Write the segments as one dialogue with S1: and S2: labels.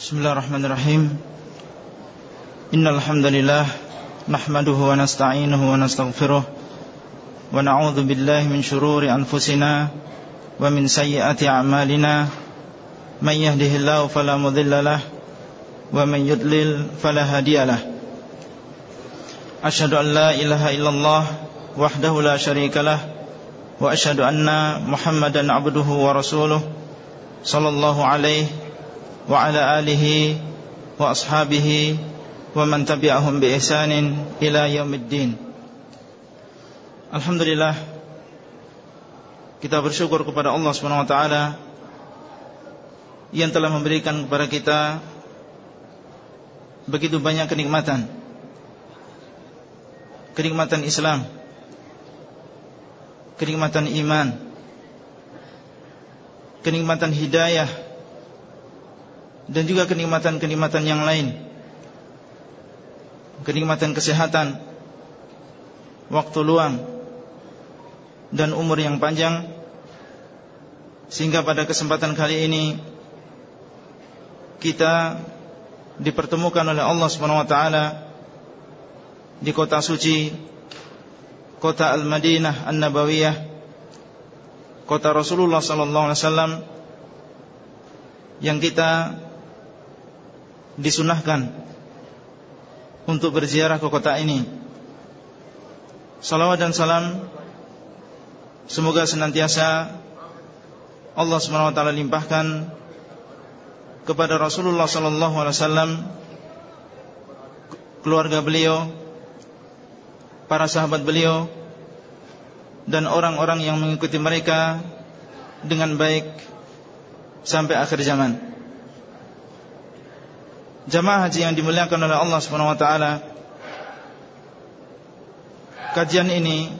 S1: Bismillahirrahmanirrahim. Innal hamdalillah nahmaduhu wa nasta'inuhu wa nastaghfiruh wa na'udzu billahi min shururi anfusina wa min sayyiati a'malina. May yahdihillahu fala mudhillalah wa man yudlil fala hadiyalah Ashhadu an la ilaha illallah wahdahu la syarikalah wa ashhadu anna Muhammadan abduhu wa rasuluh sallallahu alaihi wa ashabihi wa man tabi'ahum bi ihsanin ila yaumiddin. Alhamdulillah kita bersyukur kepada Allah taala yang telah memberikan kepada kita begitu banyak kenikmatan. Kenikmatan Islam, kenikmatan iman, kenikmatan hidayah dan juga kenikmatan-kenikmatan yang lain. Kenikmatan kesehatan, waktu luang, dan umur yang panjang, sehingga pada kesempatan kali ini kita dipertemukan oleh Allah Subhanahu wa taala di kota suci kota Al-Madinah An-Nabawiyah kota Rasulullah sallallahu alaihi wasallam yang kita disunahkan untuk berziarah ke kota ini. Salawat dan salam semoga senantiasa Allah taala limpahkan kepada Rasulullah wasallam keluarga beliau, para sahabat beliau dan orang-orang yang mengikuti mereka dengan baik sampai akhir zaman. Jamaah haji yang dimuliakan oleh Allah Subhanahu wa taala. Kajian ini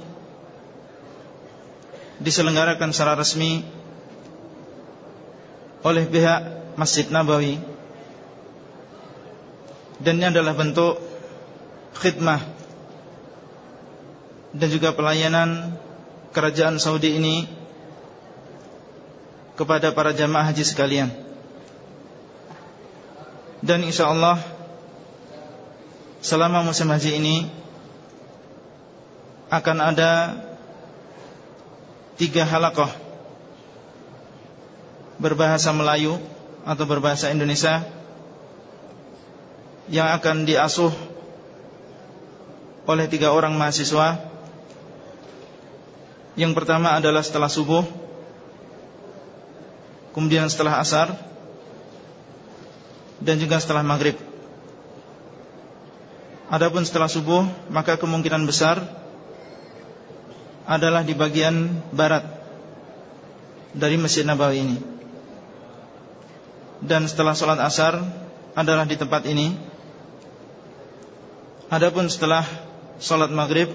S1: diselenggarakan secara resmi oleh pihak Masjid Nabawi dan ini adalah bentuk khidmah dan juga pelayanan kerajaan Saudi ini kepada para jamaah haji sekalian. Dan insya Allah Selama musim haji ini Akan ada Tiga halakoh. Berbahasa Melayu Atau berbahasa Indonesia Yang akan diasuh Oleh tiga orang mahasiswa. Yang pertama adalah setelah subuh Kemudian setelah asar dan juga setelah maghrib. Adapun setelah subuh maka kemungkinan besar adalah di bagian barat dari Masjid Nabawi ini. Dan setelah sholat asar adalah di tempat ini. Adapun setelah sholat maghrib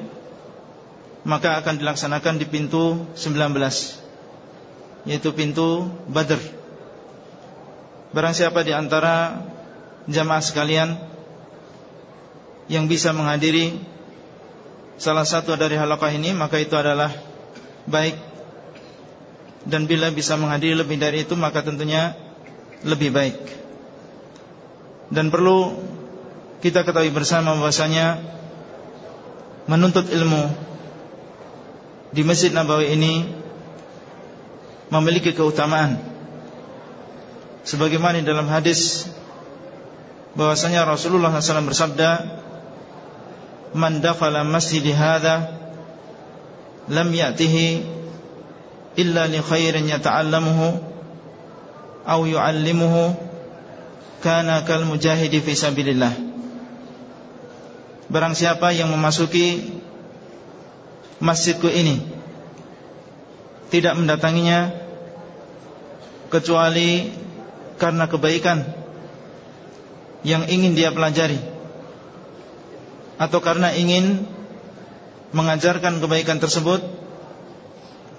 S1: maka akan dilaksanakan di pintu 19 yaitu pintu Badr Barang siapa di antara jamaah sekalian yang bisa menghadiri salah satu dari halaqah ini maka itu adalah baik dan bila bisa menghadiri lebih dari itu maka tentunya lebih baik. Dan perlu kita ketahui bersama bahwasanya menuntut ilmu di Masjid Nabawi ini memiliki keutamaan sebagaimana dalam hadis bahwasanya Rasulullah SAW bersabda man dakhala masjid hadha lam ya'tihi illa li khairin yata'allamuhu aw yu'allimuhu kana kal mujahidi fi sabilillah. Barang siapa yang memasuki masjidku ini tidak mendatanginya kecuali karena kebaikan yang ingin dia pelajari. Atau karena ingin mengajarkan kebaikan tersebut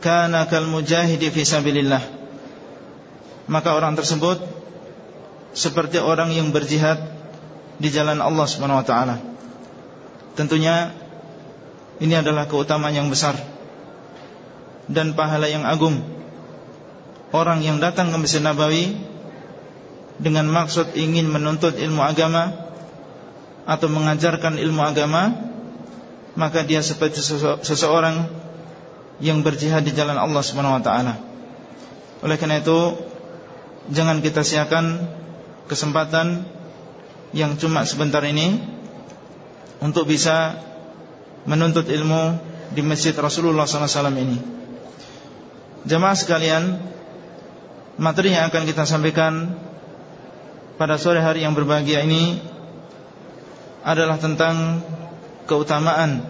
S1: kana kal mujahidi fi sabilillah. Maka orang tersebut seperti orang yang berjihad di jalan Allah Subhanahu wa taala. Tentunya ini adalah keutamaan yang besar dan pahala yang agung. Orang yang datang ke Masjid Nabawi dengan maksud ingin menuntut ilmu agama atau mengajarkan ilmu agama maka dia seperti seseorang yang berjihad di jalan Allah Subhanahu wa taala. Oleh karena itu jangan kita siakan kesempatan yang cuma sebentar ini untuk bisa menuntut ilmu di masjid Rasulullah SAW ini. Jemaah sekalian, materi yang akan kita sampaikan pada sore hari yang berbahagia ini adalah tentang keutamaan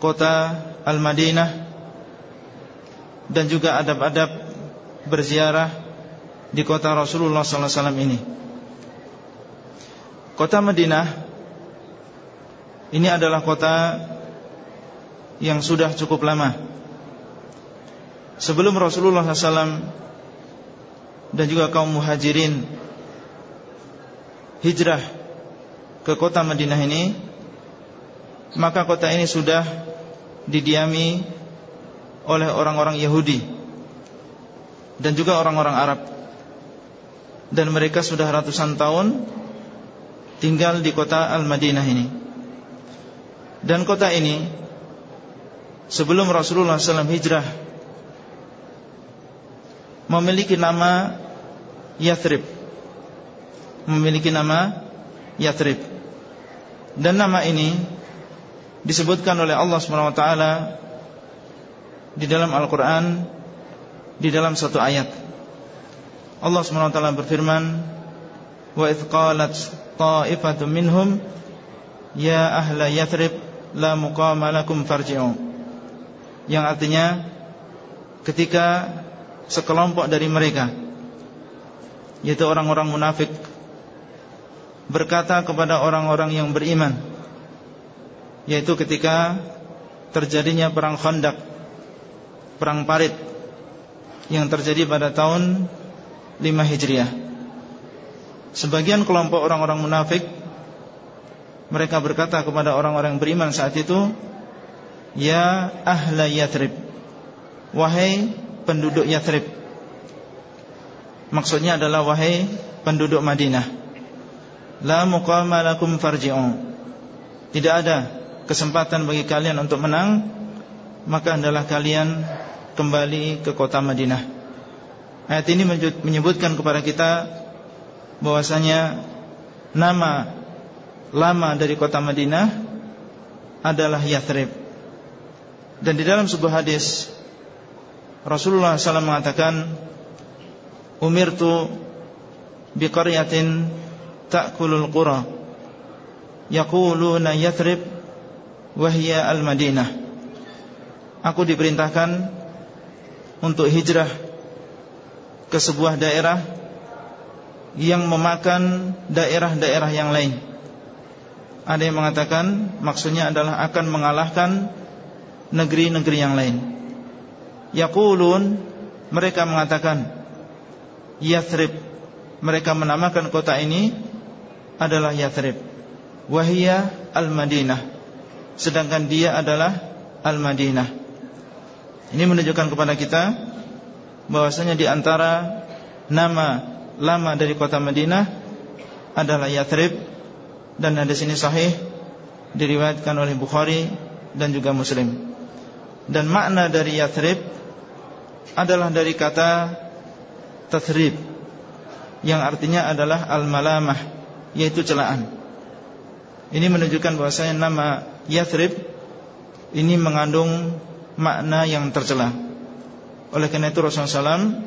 S1: kota Al-Madinah dan juga adab-adab berziarah di kota Rasulullah SAW ini. Kota Madinah ini adalah kota yang sudah cukup lama. Sebelum Rasulullah SAW dan juga kaum muhajirin hijrah ke kota Madinah ini Maka kota ini sudah didiami oleh orang-orang Yahudi Dan juga orang-orang Arab. Dan mereka sudah ratusan tahun tinggal di kota Al-Madinah ini. Dan kota ini Sebelum Rasulullah SAW hijrah Memiliki nama Yathrib memiliki nama Yatrib. Dan nama ini disebutkan oleh Allah SWT di dalam Al-Quran di dalam satu ayat. Allah SWT berfirman, "Wa idh qalat minhum ya ahla Yatrib la muqama lakum farji'u." Yang artinya ketika sekelompok dari mereka yaitu orang-orang munafik berkata kepada orang-orang yang beriman yaitu ketika terjadinya perang Khandaq perang Parit yang terjadi pada tahun 5 Hijriah. Sebagian kelompok orang-orang munafik mereka berkata kepada orang-orang beriman saat itu ya ahla Yatrib wahai penduduk Yatrib maksudnya adalah wahai penduduk Madinah La muqama lakum farji'u. Tidak ada kesempatan bagi kalian untuk menang Maka adalah kalian kembali ke kota Madinah. Ayat ini menyebutkan kepada kita bahwasanya Nama lama dari kota Madinah Adalah Yathrib. Dan di dalam sebuah hadis Rasulullah SAW mengatakan Umirtu Biqaryatin ta'kulul qura yaquluna yathrib wahya al-madinah aku diperintahkan untuk hijrah ke sebuah daerah yang memakan daerah-daerah yang lain. Ada yang mengatakan maksudnya adalah akan mengalahkan negeri-negeri yang lain. Yaqulun mereka mengatakan yathrib. Mereka menamakan kota ini adalah Yathrib Wahia Al-Madinah. Sedangkan dia adalah Al-Madinah. Ini menunjukkan kepada kita bahwasanya di antara Nama lama dari kota Madinah Adalah Yathrib Dan ada sini sahih Diriwayatkan oleh Bukhari Dan juga Muslim. Dan makna dari Yathrib Adalah dari kata Tathrib Yang artinya adalah Al-Malamah yaitu celaan. Ini menunjukkan bahwasanya nama Yathrib ini mengandung makna yang tercela. Oleh karena itu Rasulullah SAW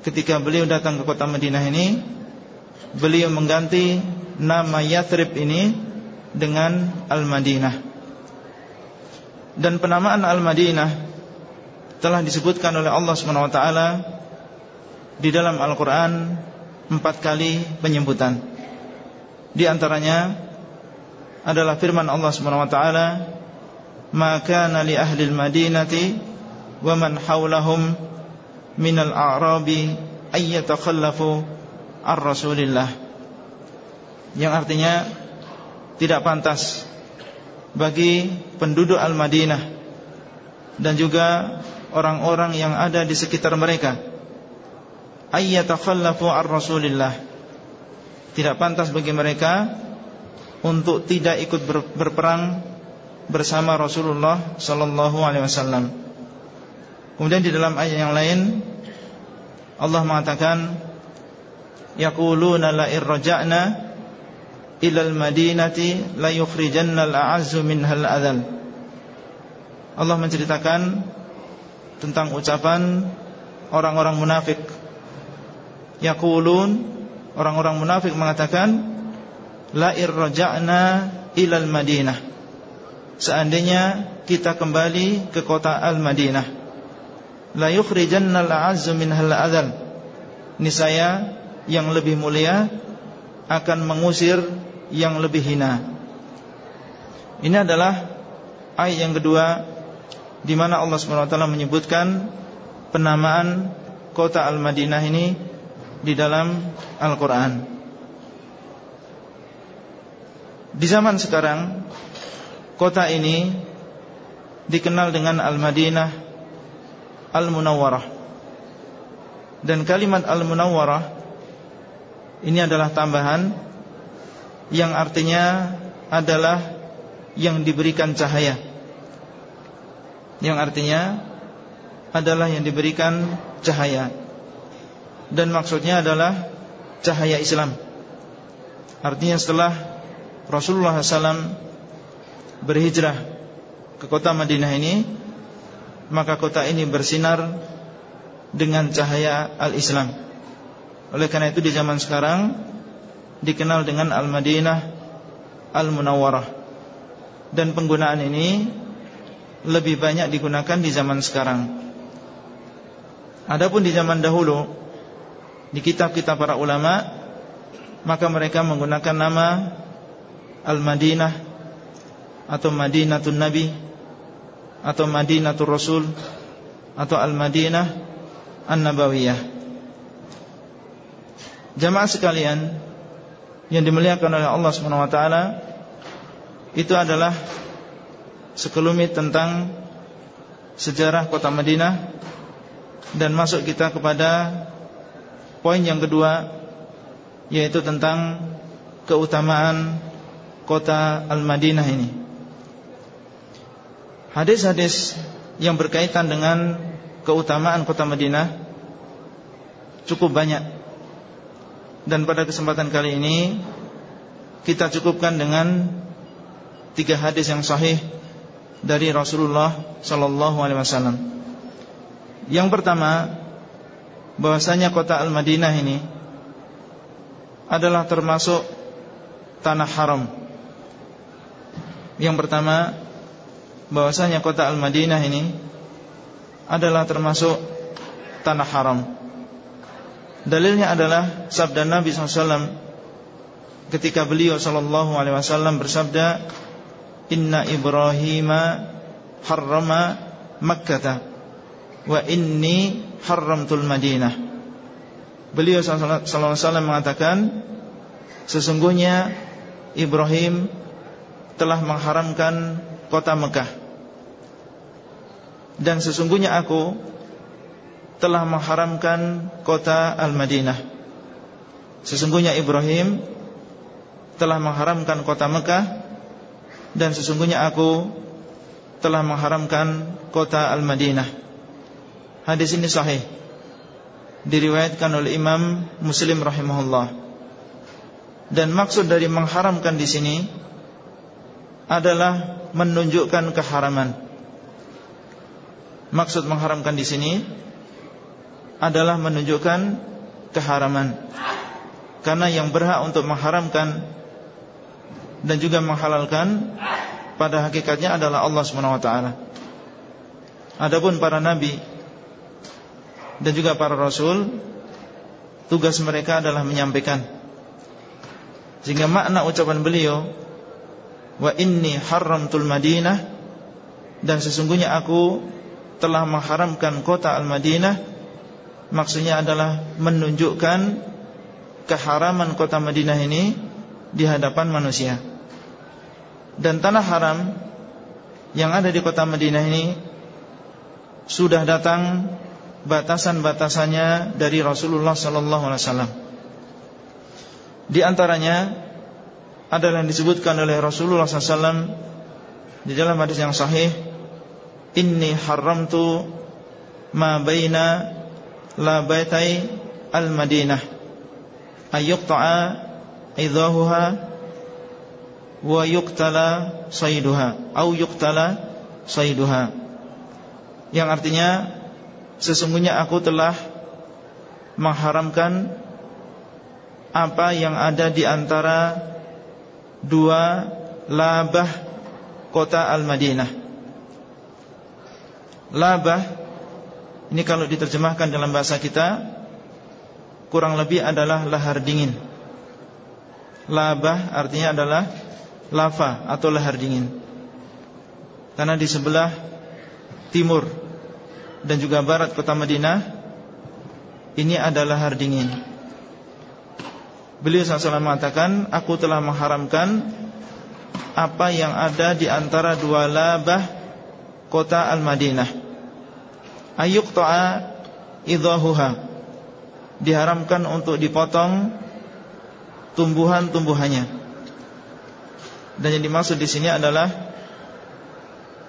S1: ketika beliau datang ke kota Madinah ini, beliau mengganti nama Yathrib ini dengan Al-Madinah. Dan penamaan Al-Madinah telah disebutkan oleh Allah SWT di dalam Al-Quran empat kali penyebutan. Di antaranya adalah firman Allah Subhanahu wa taala, "Maka li ahli al-Madinati wa man haulahum min al-a'rabi ay yatakhallafu ar-Rasulillah." Yang artinya tidak pantas bagi penduduk Al-Madinah dan juga orang-orang yang ada di sekitar mereka ayyatakhallafu ar Rasulillah. Tidak pantas bagi mereka untuk tidak ikut berperang bersama Rasulullah sallallahu alaihi wasallam. Kemudian di dalam ayat yang lain Allah mengatakan yaquluna la irja'na ila al-madinati la yukhrijanna al-a'azzu minha al-adhal. Allah menceritakan tentang ucapan orang-orang munafik. Yaqulun orang-orang munafik mengatakan la irja'na ila al-madinah. Seandainya kita kembali ke kota Al-Madinah la yukhrijanna al-a'azzu minha al-adhal. Niscaya yang lebih mulia akan mengusir yang lebih hina. Ini adalah ayat yang kedua di mana Allah SWT menyebutkan penamaan kota Al-Madinah ini di dalam Al-Qur'an. Di zaman sekarang kota ini dikenal dengan Al-Madinah Al-Munawwarah. Dan kalimat Al-Munawwarah ini adalah tambahan Yang artinya adalah Yang diberikan cahaya Yang artinya Adalah yang diberikan cahaya Dan maksudnya adalah Cahaya Islam Artinya setelah Rasulullah SAW Berhijrah Ke kota Madinah ini Maka kota ini bersinar Dengan cahaya Al-Islam oleh karena itu di zaman sekarang dikenal dengan Al-Madinah Al-Munawwarah. Dan penggunaan ini lebih banyak digunakan di zaman sekarang. Adapun di zaman dahulu di kitab-kitab para ulama maka mereka menggunakan nama Al-Madinah atau Madinatul Nabi atau Madinatul Rasul atau Al-Madinah An-Nabawiyah. Jamaah sekalian yang dimuliakan oleh Allah Subhanahu wa taala itu adalah sekelumit tentang sejarah kota Madinah dan masuk kita kepada poin yang kedua yaitu tentang keutamaan kota Al-Madinah ini. Hadis-hadis yang berkaitan dengan keutamaan kota Madinah cukup banyak dan pada kesempatan kali ini Kita cukupkan dengan Tiga hadis yang sahih Dari Rasulullah Sallallahu Alaihi Wasallam Yang pertama bahwasanya kota Al-Madinah ini Adalah termasuk Tanah haram. Yang pertama bahwasanya kota Al-Madinah ini Adalah termasuk Tanah haram. Dalilnya adalah sabda Nabi SAW ketika beliau Sallallahu Alaihi Wasallam bersabda, Inna Ibrahim harrama Makkah wa inni haramtul Madinah. Beliau Sallallahu Alaihi Wasallam mengatakan, sesungguhnya Ibrahim telah mengharamkan kota Mekah dan sesungguhnya aku telah mengharamkan kota Al-Madinah. Sesungguhnya Ibrahim telah mengharamkan kota Mekah dan sesungguhnya aku telah mengharamkan kota Al-Madinah. Hadis ini sahih. Diriwayatkan oleh Imam Muslim rahimahullah. Dan maksud dari mengharamkan di sini adalah menunjukkan keharaman. Maksud mengharamkan di sini adalah menunjukkan keharaman. Karena yang berhak untuk mengharamkan dan juga menghalalkan pada hakikatnya adalah Allah taala. Adapun para nabi dan juga para rasul tugas mereka adalah menyampaikan. Sehingga makna ucapan beliau wa inni haramtul Madinah dan sesungguhnya aku telah mengharamkan kota Al-Madinah maksudnya adalah menunjukkan keharaman kota Madinah ini di hadapan manusia. Dan tanah haram yang ada di kota Madinah ini sudah datang batasan-batasannya dari Rasulullah sallallahu alaihi wasallam. Di antaranya adalah yang disebutkan oleh Rasulullah SAW di dalam hadis yang sahih, "Inni haramtu ma baina la baitai al-Madinah ayyuqta'a idahuha wa yuqtala sayduha au yuqtala sayduha." Yang artinya sesungguhnya aku telah mengharamkan apa yang ada di antara dua labah kota Al-Madinah. Labah ini kalau diterjemahkan dalam bahasa kita kurang lebih adalah lahar dingin. Labah artinya adalah lava atau lahar dingin. Karena di sebelah timur dan juga barat kota Madinah ini adalah lahar dingin. Beliau SAW mengatakan Aku telah mengharamkan Apa yang ada di antara dua labah Kota Al-Madinah. Ayuk to'a Idahuha Diharamkan untuk dipotong Tumbuhan-tumbuhannya. Dan yang dimaksud di sini adalah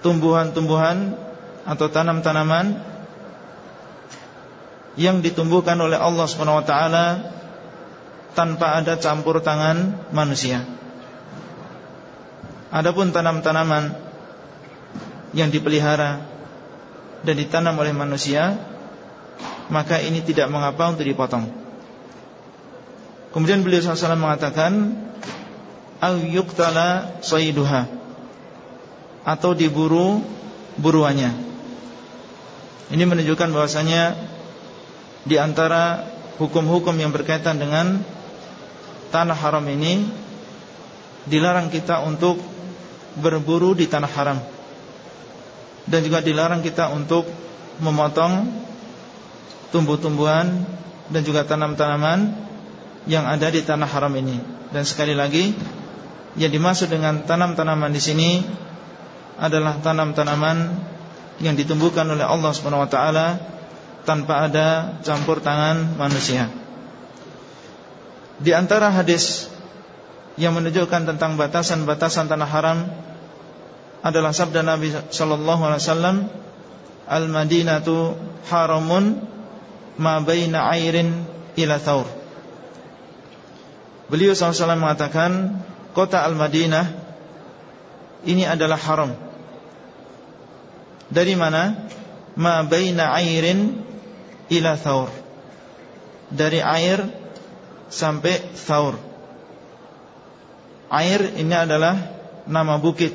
S1: Tumbuhan-tumbuhan Atau tanam-tanaman Yang ditumbuhkan oleh Allah SWT tanpa ada campur tangan manusia. Adapun tanam-tanaman yang dipelihara dan ditanam oleh manusia, maka ini tidak mengapa untuk dipotong. Kemudian beliau SAW mengatakan, al yuktala sayyiduha atau diburu buruannya. Ini menunjukkan bahwasanya di antara hukum-hukum yang berkaitan dengan tanah haram ini dilarang kita untuk berburu di tanah haram dan juga dilarang kita untuk memotong tumbuh-tumbuhan dan juga tanam-tanaman yang ada di tanah haram ini. Dan sekali lagi, yang dimaksud dengan tanam-tanaman di sini adalah tanam-tanaman yang ditumbuhkan oleh Allah Subhanahu wa taala tanpa ada campur tangan manusia. Di antara hadis yang menunjukkan tentang batasan-batasan tanah haram adalah sabda Nabi sallallahu alaihi wasallam Al-Madinatu haramun ma baina airin ila thaur. Beliau SAW mengatakan kota Al-Madinah ini adalah haram. Dari mana? Ma baina airin ila thaur. Dari air sampai Thaur. Air ini adalah nama bukit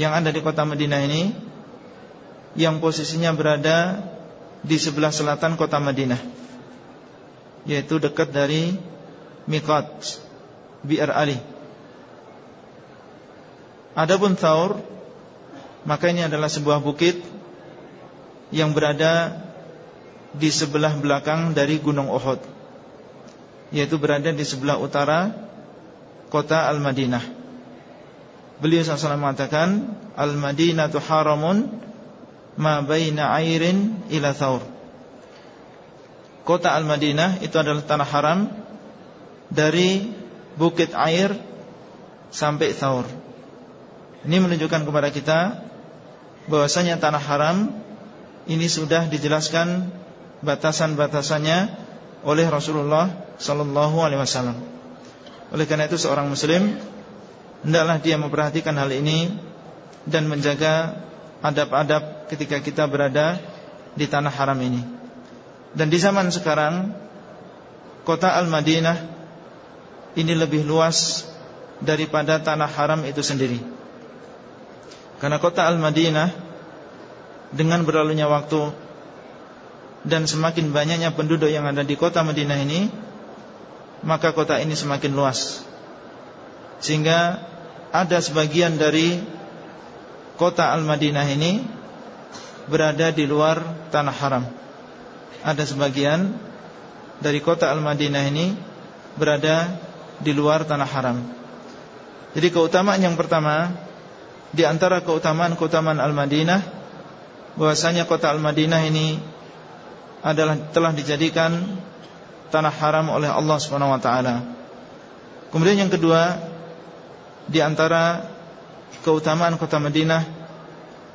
S1: yang ada di kota Madinah ini yang posisinya berada di sebelah selatan kota Madinah yaitu dekat dari Miqat Bi'ar Ali. Adapun Thaur maka ini adalah sebuah bukit yang berada di sebelah belakang dari Gunung Uhud yaitu berada di sebelah utara kota Al-Madinah. Beliau SAW mengatakan Al-Madinah tu haramun ma baina airin ila thaur. Kota Al-Madinah itu adalah tanah haram dari bukit air sampai thaur. Ini menunjukkan kepada kita bahwasanya tanah haram ini sudah dijelaskan batasan-batasannya oleh Rasulullah sallallahu alaihi wasallam. Oleh karena itu seorang muslim hendaklah dia memperhatikan hal ini dan menjaga adab-adab ketika kita berada di tanah haram ini. Dan di zaman sekarang kota Al-Madinah ini lebih luas daripada tanah haram itu sendiri. Karena kota Al-Madinah dengan berlalunya waktu dan semakin banyaknya penduduk yang ada di kota Madinah ini maka kota ini semakin luas. Sehingga ada sebagian dari kota Al-Madinah ini Berada di luar tanah haram. Ada sebagian dari kota Al-Madinah ini Berada di luar tanah haram. Jadi keutamaan yang pertama Di antara keutamaan-keutamaan Al-Madinah bahwasanya kota Al-Madinah ini adalah telah dijadikan tanah haram oleh Allah Subhanahu wa taala. Kemudian yang kedua di antara keutamaan kota Madinah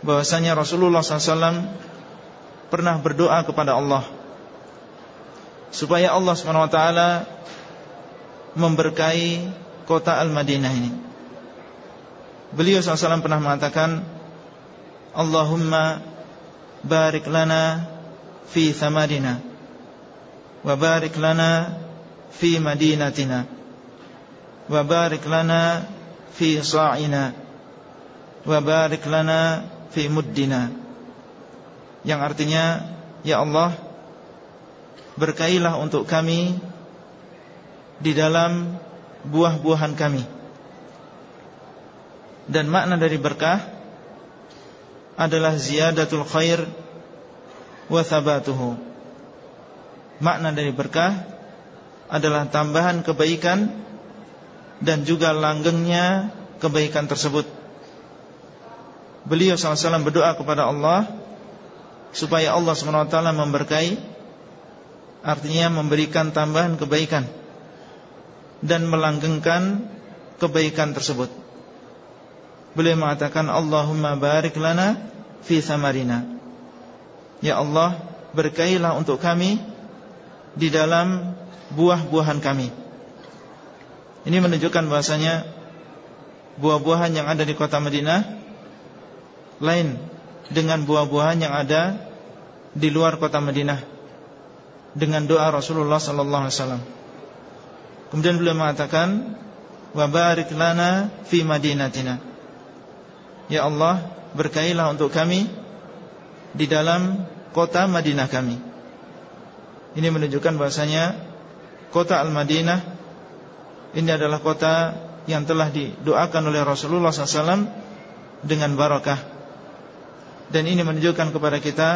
S1: bahwasanya Rasulullah SAW pernah berdoa kepada Allah supaya Allah Subhanahu wa taala memberkahi kota Al-Madinah ini. Beliau SAW pernah mengatakan Allahumma barik lana fi thamarina wa barik lana fi madinatina wa barik lana fi sa'ina wa barik lana fi muddina. Yang artinya ya Allah berkailah untuk kami di dalam buah-buahan kami dan makna dari berkah adalah ziyadatul khair wa thabatuhu. Makna dari berkah adalah tambahan kebaikan dan juga langgengnya kebaikan tersebut. Beliau SAW berdoa kepada Allah supaya Allah SWT memberkahi artinya memberikan tambahan kebaikan dan melanggengkan kebaikan tersebut. Beliau mengatakan Allahumma barik lana fi samarina. Ya Allah, berkailah untuk kami di dalam buah-buahan kami. Ini menunjukkan bahasanya buah-buahan yang ada di kota Madinah lain dengan buah-buahan yang ada di luar kota Madinah dengan doa Rasulullah wasallam. Kemudian beliau mengatakan wa barik lana fi madinatina. Ya Allah berkailah untuk kami Di dalam kota Madinah kami. Ini menunjukkan bahasanya Kota Al-Madinah. Ini adalah kota yang telah didoakan oleh Rasulullah SAW Dengan barakah. Dan ini menunjukkan kepada kita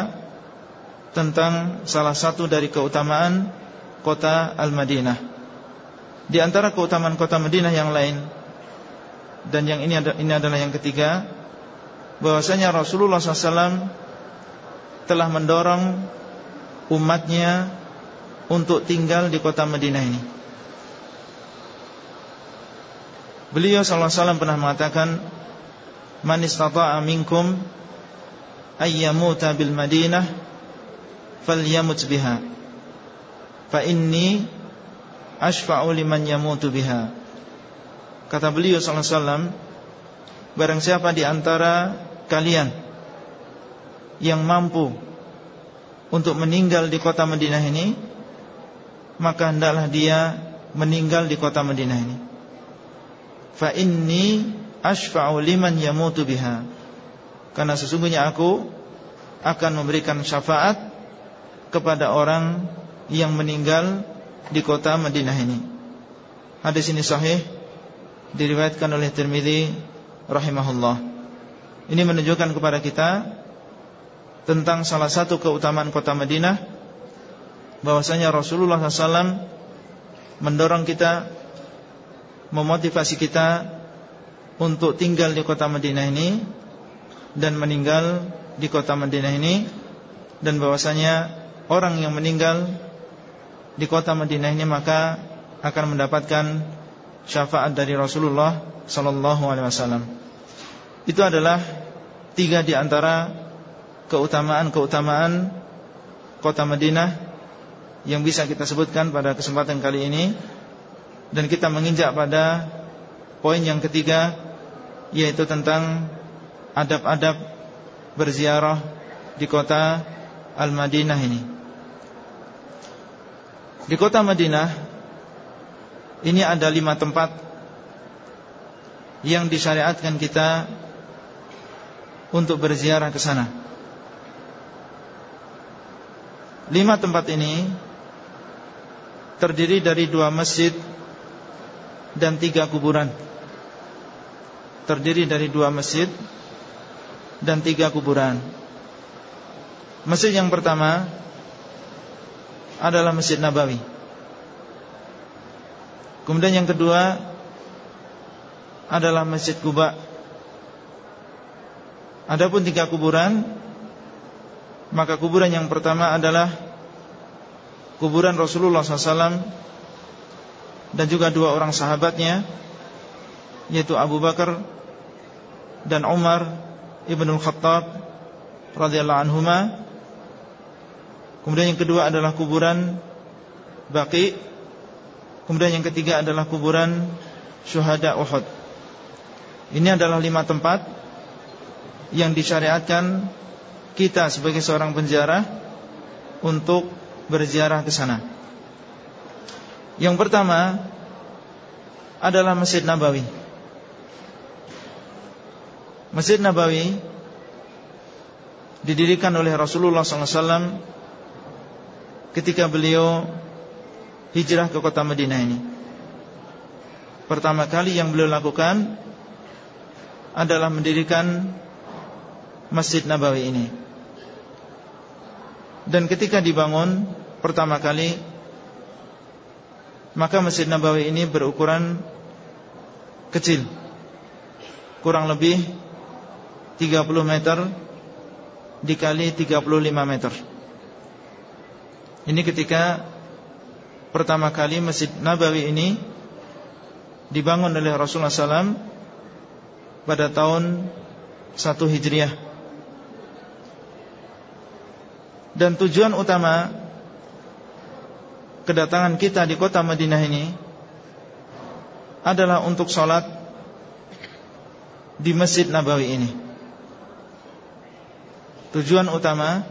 S1: Tentang salah satu dari keutamaan Kota Al-Madinah. Di antara keutamaan kota Madinah yang lain Dan yang ini, ini adalah yang ketiga bahwasanya Rasulullah SAW telah mendorong umatnya untuk tinggal di kota Madinah ini. Beliau SAW pernah mengatakan, "Man istata'a minkum ayyamuta bil Madinah falyamut biha. Fa inni ashfa'u liman yamutu biha." Kata beliau SAW, barang siapa di antara kalian yang mampu untuk meninggal di kota Madinah ini maka hendaklah dia meninggal di kota Madinah ini. Fa inni ashfa'u liman yamutu biha. Karena sesungguhnya aku akan memberikan syafaat kepada orang yang meninggal di kota Madinah ini. Hadis ini sahih diriwayatkan oleh Tirmizi rahimahullah ini menunjukkan kepada kita tentang salah satu keutamaan kota Madinah bahwasanya Rasulullah SAW mendorong kita memotivasi kita untuk tinggal di kota Madinah ini dan meninggal di kota Madinah ini dan bahwasanya orang yang meninggal di kota Madinah ini maka akan mendapatkan syafaat dari Rasulullah sallallahu alaihi wasallam. Itu adalah tiga di antara keutamaan-keutamaan kota Madinah yang bisa kita sebutkan pada kesempatan kali ini dan kita menginjak pada poin yang ketiga yaitu tentang adab-adab berziarah di kota Al-Madinah ini. Di kota Madinah ini ada lima tempat yang disyariatkan kita untuk berziarah ke sana. Lima tempat ini terdiri dari dua masjid dan tiga kuburan. Terdiri dari dua masjid dan tiga kuburan. Masjid yang pertama adalah Masjid Nabawi. Kemudian yang kedua adalah Masjid Kuba Adapun tiga kuburan Maka kuburan yang pertama adalah kuburan Rasulullah SAW dan juga dua orang sahabatnya yaitu Abu Bakar dan Umar ibnul Khattab radhiyallahu anhuma. Kemudian yang kedua adalah kuburan Baqi. Kemudian yang ketiga adalah kuburan syuhada Uhud. Ini adalah lima tempat yang disyariatkan kita sebagai seorang penjara untuk berziarah ke sana. Yang pertama adalah Masjid Nabawi. Masjid Nabawi didirikan oleh Rasulullah SAW ketika beliau hijrah ke kota Madinah ini. Pertama kali yang beliau lakukan adalah mendirikan Masjid Nabawi ini. Dan ketika dibangun pertama kali maka Masjid Nabawi ini berukuran kecil. Kurang lebih 30 meter dikali 35 meter. Ini ketika pertama kali Masjid Nabawi ini dibangun oleh Rasulullah SAW pada tahun 1 Hijriah Dan tujuan utama kedatangan kita di kota Madinah ini adalah untuk sholat di Masjid Nabawi ini. Tujuan utama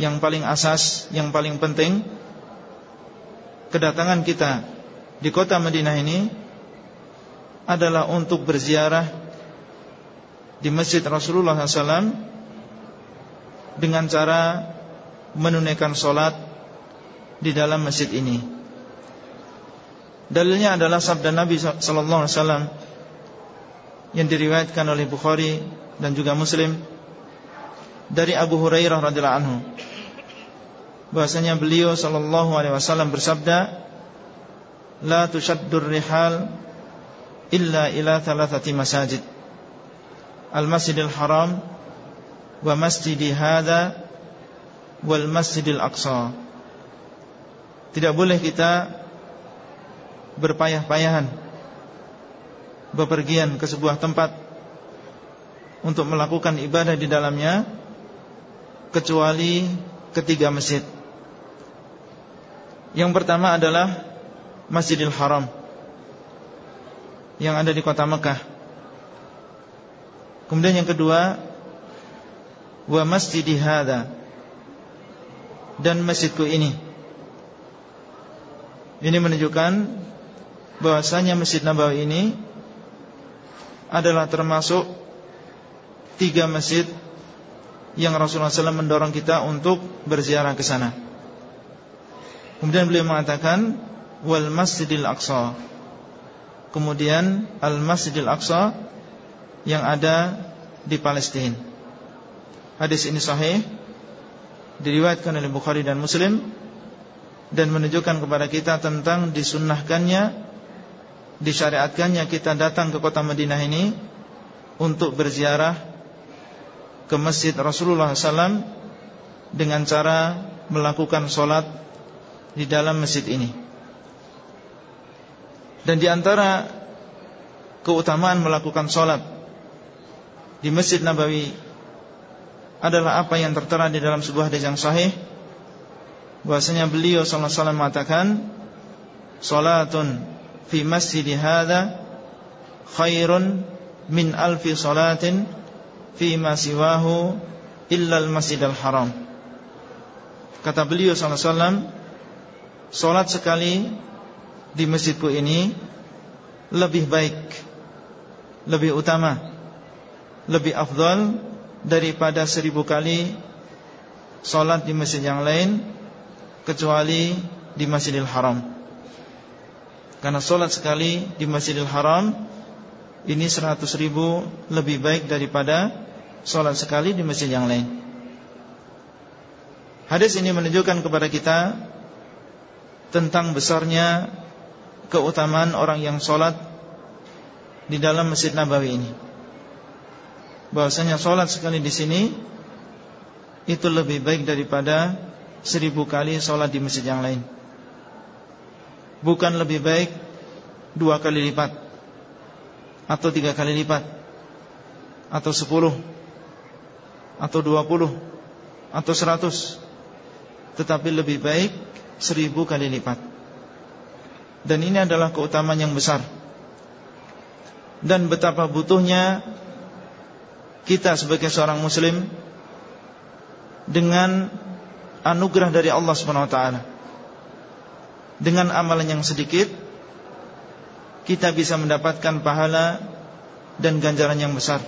S1: yang paling asas, yang paling penting kedatangan kita di kota Madinah ini adalah untuk berziarah di Masjid Rasulullah SAW dengan cara menunaikan solat di dalam masjid ini. Dalilnya adalah sabda Nabi sallallahu alaihi wasallam yang diriwayatkan oleh Bukhari dan juga Muslim dari Abu Hurairah radhiyallahu anhu. Bahasanya beliau sallallahu alaihi wasallam bersabda, "La tushaddur rihal illa ila thalathati masajid." Al-Masjidil Haram wa masjidi hadha wal masjidil aqsa Tidak boleh kita berpayah-payahan bepergian ke sebuah tempat untuk melakukan ibadah di dalamnya kecuali ketiga masjid. Yang pertama adalah Masjidil Haram yang ada di kota Mekah. Kemudian yang kedua wa masjidi hadha dan masjidku ini. Ini menunjukkan bahwasanya Masjid Nabawi ini adalah termasuk tiga masjid yang Rasulullah SAW mendorong kita untuk berziarah ke sana. Kemudian beliau mengatakan wal Masjidil Aqsa. Kemudian al Masjidil Aqsa yang ada di Palestina. Hadis ini sahih Diriwayatkan oleh Bukhari dan Muslim Dan menunjukkan kepada kita tentang disunnahkannya Disyariatkannya kita datang ke kota Madinah ini Untuk berziarah Ke masjid Rasulullah SAW Dengan cara melakukan solat Di dalam masjid ini. Dan di antara Keutamaan melakukan solat Di Masjid Nabawi adalah apa yang tertera di dalam sebuah hadis yang sahih. Bahwasanya beliau sallallahu alaihi wasallam mengatakan salatun fi masjid hadza khairun min alfi salatin fi ma siwahu illa al masjidal haram. Kata beliau sallallahu alaihi wasallam salat sekali di masjidku ini lebih baik lebih utama lebih afdal daripada seribu kali Solat di masjid yang lain Kecuali di Masjidil Haram. Karena solat sekali di Masjidil Haram Ini seratus ribu lebih baik daripada Solat sekali di masjid yang lain. Hadis ini menunjukkan kepada kita Tentang besarnya Keutamaan orang yang solat Di dalam Masjid Nabawi ini bahwasanya sholat sekali di sini itu lebih baik daripada seribu kali sholat di masjid yang lain. Bukan lebih baik dua kali lipat Atau tiga kali lipat Atau sepuluh Atau dua puluh Atau seratus Tetapi lebih baik seribu kali lipat. Dan ini adalah keutamaan yang besar. Dan betapa butuhnya Kita sebagai seorang muslim Dengan anugerah dari Allah SWT Dengan amalan yang sedikit Kita bisa mendapatkan pahala Dan ganjaran yang besar.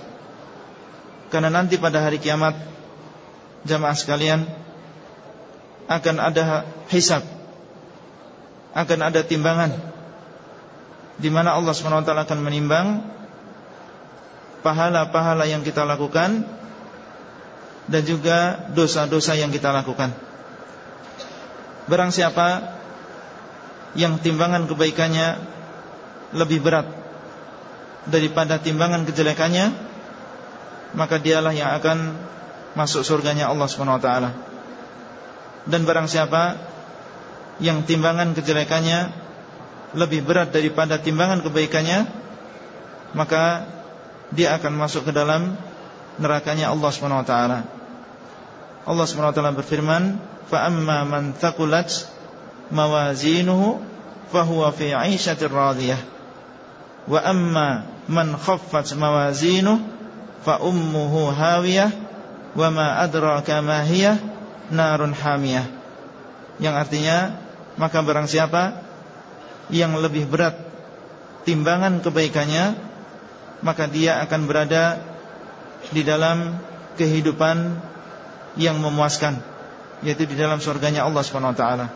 S1: Karena nanti pada hari kiamat Jamaah sekalian Akan ada hisab Akan ada timbangan di mana Allah SWT akan menimbang Pahala-pahala yang kita lakukan Dan juga dosa-dosa yang kita lakukan Barang siapa yang timbangan kebaikannya lebih berat daripada timbangan kejelekannya, maka dialah yang akan masuk surganya Allah SWT. Dan barang siapa yang timbangan kejelekannya lebih berat daripada timbangan kebaikannya, maka dia akan masuk ke dalam nerakanya Allah Subhanahu wa taala. Allah Subhanahu wa taala berfirman, "Fa amma man thaqulat mawazinuhu fa huwa fi 'aishatir radiyah. Wa amma man khaffat mawazinuhu fa ummuhu hawiyah wa ma adraka ma hiya narun hamiyah." Yang artinya, maka barang siapa yang lebih berat timbangan kebaikannya maka dia akan berada di dalam kehidupan yang memuaskan yaitu di dalam surganya Allah Subhanahu wa taala.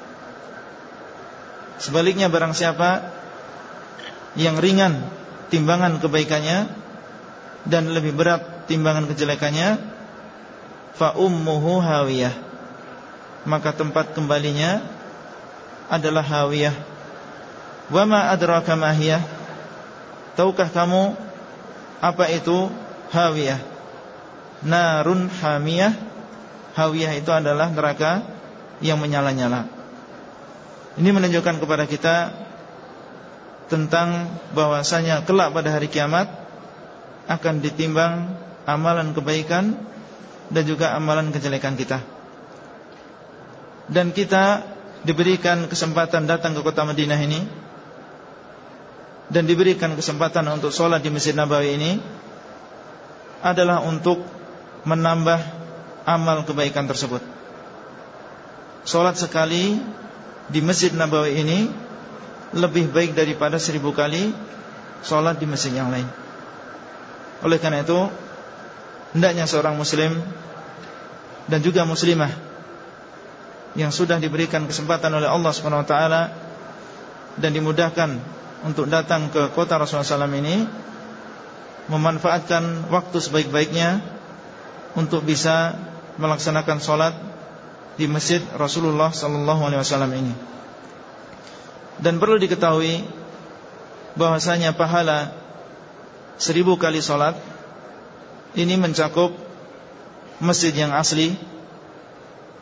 S1: Sebaliknya barang siapa yang ringan timbangan kebaikannya dan lebih berat timbangan kejelekannya fa ummuhu hawiyah. Maka tempat kembalinya adalah hawiyah. Wa ma adraka ma tahukah kamu apa itu? Hawiyah. Narun hamiyah. Hawiyah itu adalah neraka yang menyala-nyala. Ini menunjukkan kepada kita Tentang bahwasanya kelak pada hari kiamat Akan ditimbang amalan kebaikan Dan juga amalan kejelekan kita. Dan kita diberikan kesempatan datang ke kota Madinah ini Dan diberikan kesempatan untuk sholat di Masjid Nabawi ini Adalah untuk menambah amal kebaikan tersebut. Sholat sekali di Masjid Nabawi ini Lebih baik daripada seribu kali Sholat di masjid yang lain. Oleh karena itu Hendaknya seorang muslim Dan juga muslimah Yang sudah diberikan kesempatan oleh Allah SWT Dan dimudahkan Untuk datang ke kota Rasulullah SAW ini Memanfaatkan waktu sebaik-baiknya Untuk bisa melaksanakan sholat di masjid Rasulullah Wasallam ini. Dan perlu diketahui bahwasanya pahala seribu kali sholat ini mencakup masjid yang asli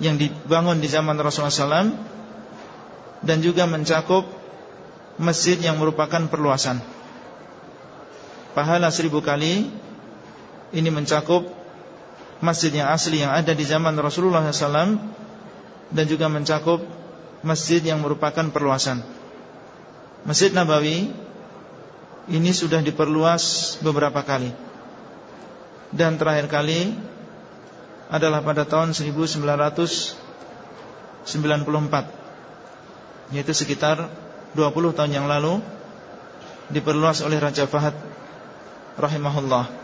S1: yang dibangun di zaman Rasulullah SAW dan juga mencakup masjid yang merupakan perluasan. Pahala seribu kali ini mencakup masjid yang asli yang ada di zaman Rasulullah SAW dan juga mencakup masjid yang merupakan perluasan. Masjid Nabawi ini sudah diperluas beberapa kali dan terakhir kali adalah pada tahun 1994 yaitu sekitar 20 tahun yang lalu diperluas oleh Raja Fahad rahimahullah.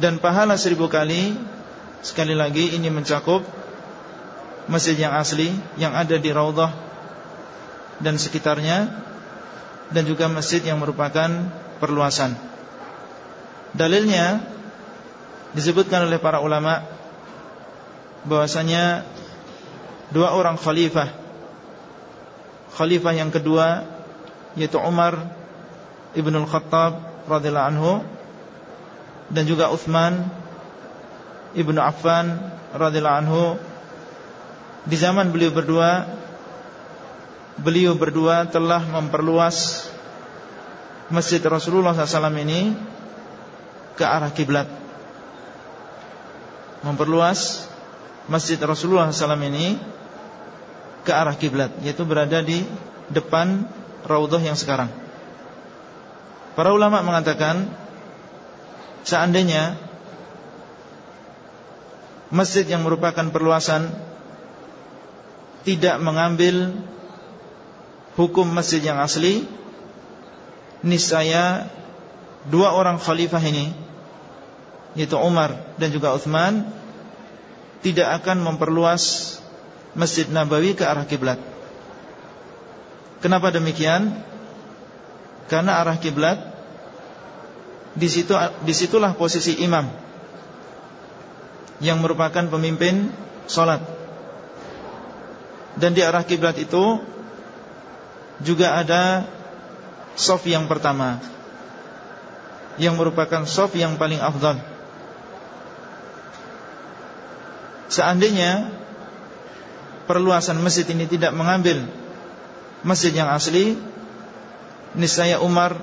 S1: Dan pahala seribu kali Sekali lagi ini mencakup Masjid yang asli Yang ada di Raudhah Dan sekitarnya Dan juga masjid yang merupakan Perluasan. Dalilnya Disebutkan oleh para ulama bahwasanya Dua orang khalifah Khalifah yang kedua Yaitu Umar Ibnul Khattab radhiyallahu anhu dan juga Uthman Ibnu Affan radhiyallahu anhu di zaman beliau berdua beliau berdua telah memperluas masjid Rasulullah SAW ini ke arah kiblat. Memperluas masjid Rasulullah SAW ini ke arah kiblat, yaitu berada di depan raudhah yang sekarang. Para ulama mengatakan seandainya masjid yang merupakan perluasan tidak mengambil hukum masjid yang asli niscaya dua orang khalifah ini yaitu Umar dan juga Uthman tidak akan memperluas Masjid Nabawi ke arah kiblat. Kenapa demikian? Karena arah kiblat di situ di situlah posisi imam yang merupakan pemimpin solat. Dan di arah kiblat itu juga ada sof yang pertama yang merupakan sof yang paling afdal. Seandainya perluasan masjid ini tidak mengambil masjid yang asli, niscaya Umar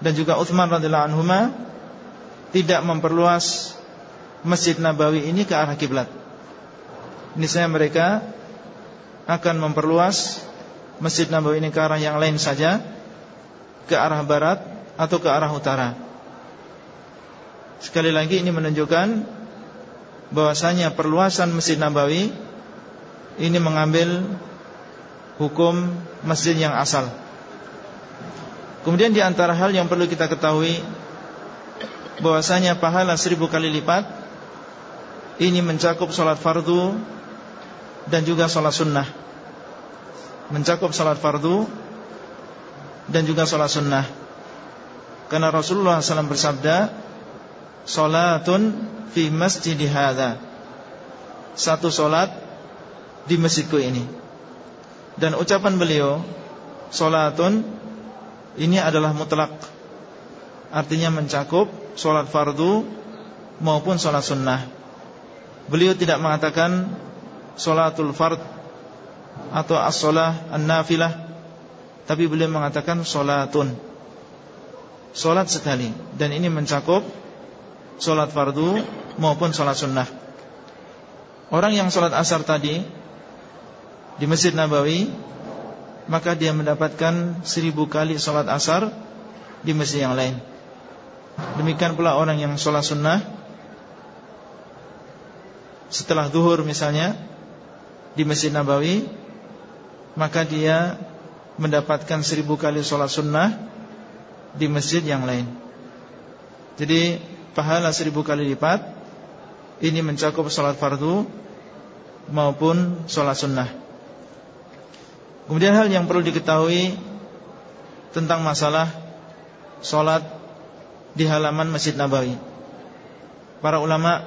S1: dan juga Uthman radhiyallahu anhuma tidak memperluas Masjid Nabawi ini ke arah kiblat. Niscaya mereka akan memperluas Masjid Nabawi ini ke arah yang lain saja ke arah barat atau ke arah utara. Sekali lagi ini menunjukkan bahwasanya perluasan Masjid Nabawi ini mengambil hukum masjid yang asal. Kemudian di antara hal yang perlu kita ketahui bahwasanya pahala seribu kali lipat ini mencakup sholat fardu dan juga sholat sunnah. Mencakup sholat fardu dan juga sholat sunnah Karena Rasulullah SAW bersabda Sholatun fi masjid hadha Satu sholat di masjidku ini. Dan ucapan beliau Sholatun Ini adalah mutlak. Artinya mencakup Sholat fardu Maupun sholat sunnah. Beliau tidak mengatakan Sholatul fard Atau as-sholah an-nafilah tapi beliau mengatakan solatun Solat sekali. Dan ini mencakup Solat fardu maupun solat sunnah. Orang yang solat asar tadi Di Masjid Nabawi Maka dia mendapatkan Seribu kali solat asar Di masjid yang lain Demikian pula orang yang solat sunnah Setelah duhur misalnya Di Masjid Nabawi Maka dia mendapatkan seribu kali sholat sunnah di masjid yang lain. Jadi pahala seribu kali lipat ini mencakup sholat fardu maupun sholat sunnah. Kemudian hal yang perlu diketahui tentang masalah sholat di halaman Masjid Nabawi. Para ulama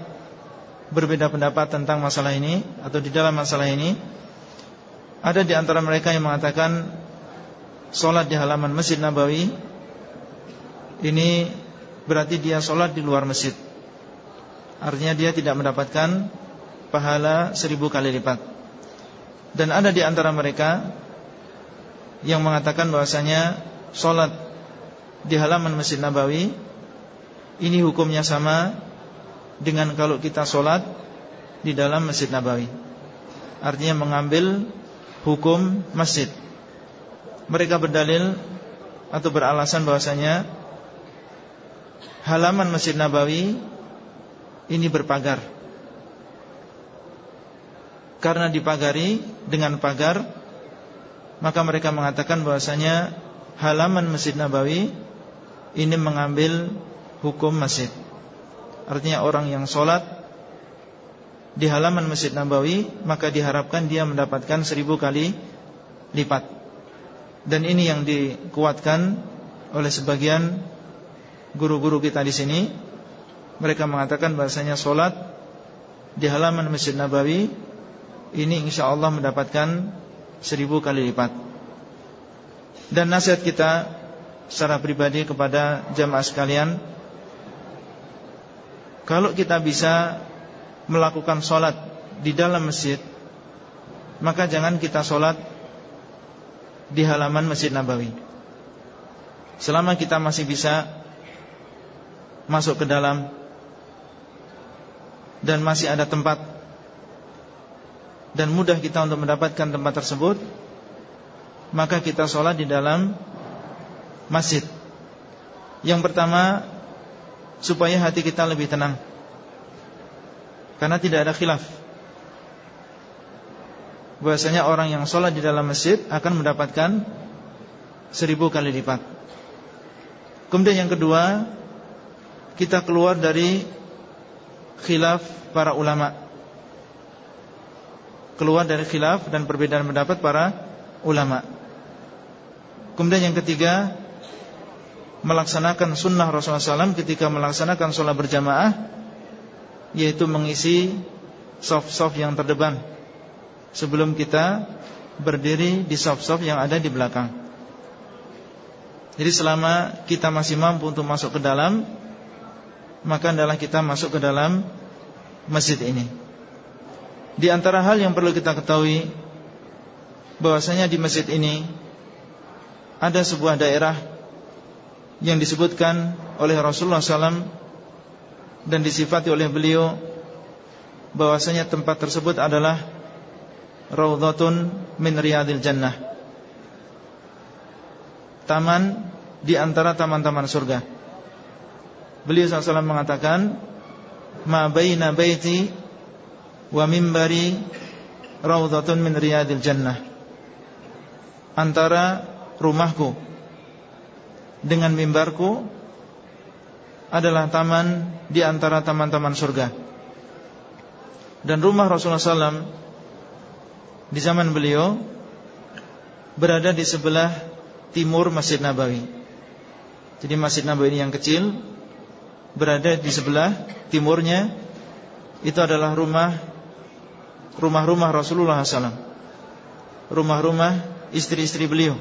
S1: berbeda pendapat tentang masalah ini atau di dalam masalah ini. Ada di antara mereka yang mengatakan Sholat di halaman Masjid Nabawi Ini berarti dia sholat di luar masjid Artinya dia tidak mendapatkan Pahala seribu kali lipat Dan ada di antara mereka Yang mengatakan bahwasanya Sholat di halaman Masjid Nabawi Ini hukumnya sama Dengan kalau kita sholat Di dalam Masjid Nabawi Artinya mengambil Hukum masjid mereka berdalil atau beralasan bahwasanya halaman Masjid Nabawi ini berpagar. Karena dipagari dengan pagar, maka mereka mengatakan bahwasanya halaman Masjid Nabawi ini mengambil hukum masjid. Artinya orang yang sholat di halaman Masjid Nabawi maka diharapkan dia mendapatkan seribu kali lipat. Dan ini yang dikuatkan oleh sebagian guru-guru kita di sini. Mereka mengatakan bahasanya solat di halaman Masjid Nabawi ini insya Allah mendapatkan seribu kali lipat. Dan nasihat kita secara pribadi kepada jamaah sekalian, Kalau kita bisa melakukan sholat di dalam masjid Maka jangan kita sholat di halaman Masjid Nabawi Selama kita masih bisa masuk ke dalam Dan masih ada tempat Dan mudah kita untuk mendapatkan tempat tersebut Maka kita sholat di dalam masjid. Yang pertama Supaya hati kita lebih tenang. Karena tidak ada khilaf. Bahasanya orang yang sholat di dalam masjid Akan mendapatkan Seribu kali lipat. Kemudian yang kedua Kita keluar dari Khilaf para ulama Keluar dari khilaf dan perbedaan pendapat para ulama Kemudian yang ketiga Melaksanakan sunnah Rasulullah SAW Ketika melaksanakan sholat berjamaah yaitu mengisi soft-soft yang terdepan sebelum kita berdiri di soft-soft yang ada di belakang. Jadi selama kita masih mampu untuk masuk ke dalam maka adalah kita masuk ke dalam masjid ini. Di antara hal yang perlu kita ketahui bahwasanya di masjid ini ada sebuah daerah yang disebutkan oleh Rasulullah SAW dan disifati oleh beliau bahwasanya tempat tersebut adalah raudhatun min riyadil jannah. Taman di antara taman-taman surga. Beliau SAW mengatakan, "Ma baina baiti wa mimbari raudhatun min riyadil jannah." Antara rumahku dengan mimbarku adalah taman di antara taman-taman surga. Dan rumah Rasulullah SAW di zaman beliau berada di sebelah timur Masjid Nabawi. Jadi Masjid Nabawi ini yang kecil berada di sebelah timurnya itu adalah rumah rumah-rumah Rasulullah SAW. Rumah-rumah istri-istri beliau.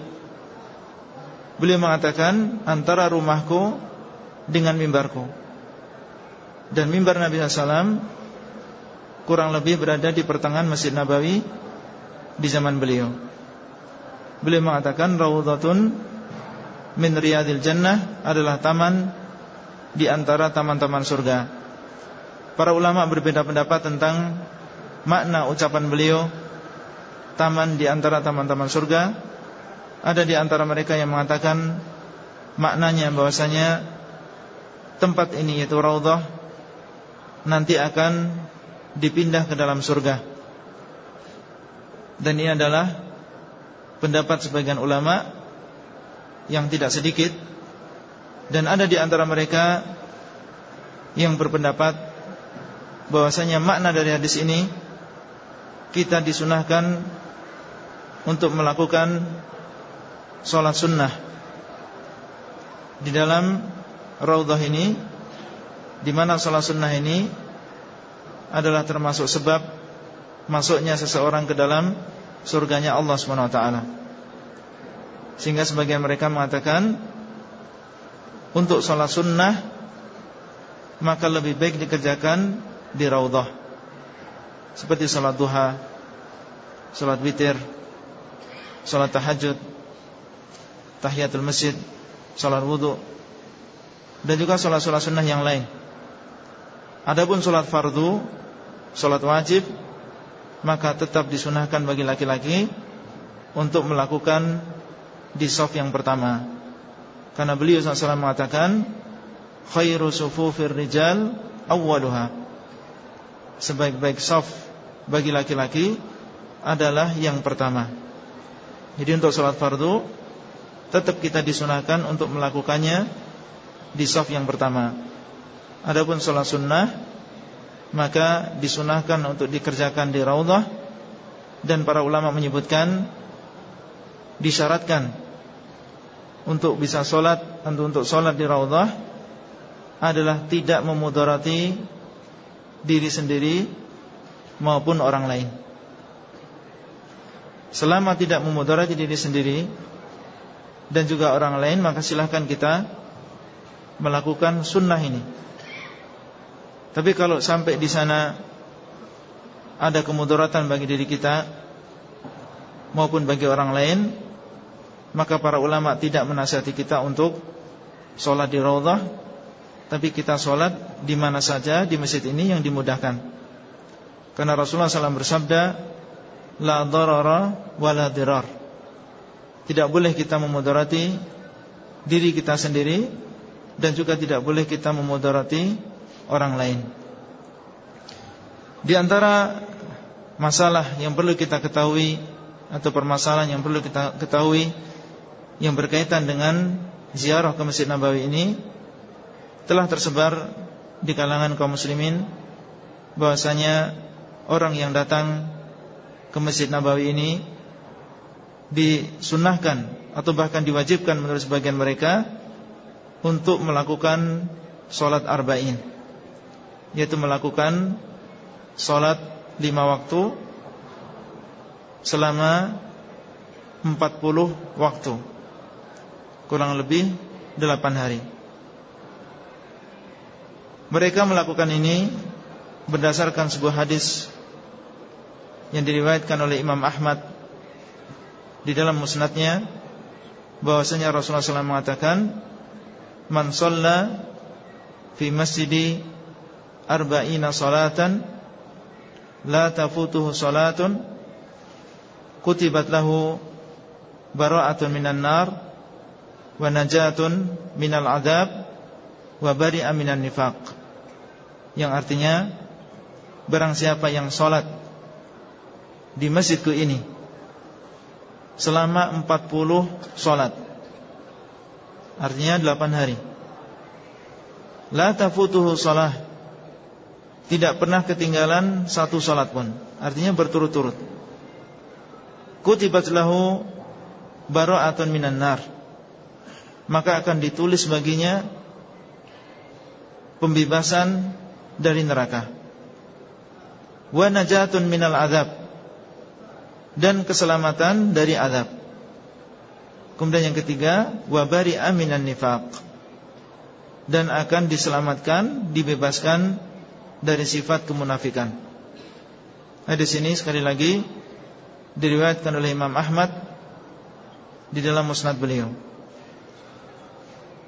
S1: Beliau mengatakan antara rumahku dengan mimbarku Dan mimbar Nabi SAW Kurang lebih berada di pertengahan Masjid Nabawi Di zaman beliau Beliau mengatakan Rawudatun Min riyadil jannah adalah taman Di antara taman-taman surga Para ulama berbeda pendapat tentang Makna ucapan beliau Taman di antara taman-taman surga Ada di antara mereka yang mengatakan Maknanya bahwasanya tempat ini yaitu raudhah nanti akan dipindah ke dalam surga. Dan ini adalah pendapat sebagian ulama yang tidak sedikit dan ada di antara mereka yang berpendapat bahwasanya makna dari hadis ini kita disunahkan untuk melakukan sholat sunnah di dalam Raudhah ini di mana salat sunnah ini adalah termasuk sebab masuknya seseorang ke dalam surganya Allah taala. Sehingga sebagian mereka mengatakan untuk salat sunnah maka lebih baik dikerjakan di raudhah. Seperti salat duha, salat witir, salat tahajud, tahiyatul masjid, salat wudu dan juga sholat-sholat sunnah yang lain. Adapun sholat fardu, sholat wajib, maka tetap disunahkan bagi laki-laki untuk melakukan di soft yang pertama. Karena beliau SAW mengatakan, khairu sufufir rijal awwaluha. Sebaik-baik soft bagi laki-laki adalah yang pertama. Jadi untuk sholat fardu tetap kita disunahkan untuk melakukannya di saf yang pertama. Adapun sholat sunnah maka disunahkan untuk dikerjakan di raudhah dan para ulama menyebutkan disyaratkan untuk bisa sholat untuk sholat di raudhah adalah tidak memudarati diri sendiri maupun orang lain. Selama tidak memudarati diri sendiri dan juga orang lain maka silahkan kita melakukan sunnah ini Tapi kalau sampai di sana ada kemudaratan bagi diri kita maupun bagi orang lain, maka para ulama tidak menasihati kita untuk sholat di raudhah, tapi kita sholat di mana saja di masjid ini yang dimudahkan. Karena Rasulullah SAW bersabda, la darara wa la dirar. Tidak boleh kita memudarati diri kita sendiri dan juga tidak boleh kita memudarati orang lain. Di antara masalah yang perlu kita ketahui atau permasalahan yang perlu kita ketahui yang berkaitan dengan ziarah ke Masjid Nabawi ini telah tersebar di kalangan kaum muslimin bahwasanya orang yang datang ke Masjid Nabawi ini disunahkan atau bahkan diwajibkan menurut sebagian mereka untuk melakukan sholat arba'in yaitu melakukan sholat lima waktu selama empat puluh waktu kurang lebih delapan hari. Mereka melakukan ini berdasarkan sebuah hadis yang diriwayatkan oleh Imam Ahmad di dalam musnadnya bahwasanya Rasulullah SAW mengatakan man shalla fi masjidi arba'ina salatan la tafutuhu salatun kutibat lahu bara'atun minan nar wa najatun minal adab wa bari'a minan nifaq. Yang artinya barang siapa yang salat di masjidku ini selama 40 sholat. Artinya 8 hari. La tafutuhu sholat Tidak pernah ketinggalan satu sholat pun. Artinya berturut-turut. Kutibat lahu Bara'atun minan nar. Maka akan ditulis baginya Pembebasan dari neraka. Wa najatun minal azab dan keselamatan dari azab. Kemudian yang ketiga, wabari aminan nifaq. Dan akan diselamatkan, dibebaskan dari sifat kemunafikan. Hadis ini sekali lagi diriwayatkan oleh Imam Ahmad di dalam musnad beliau.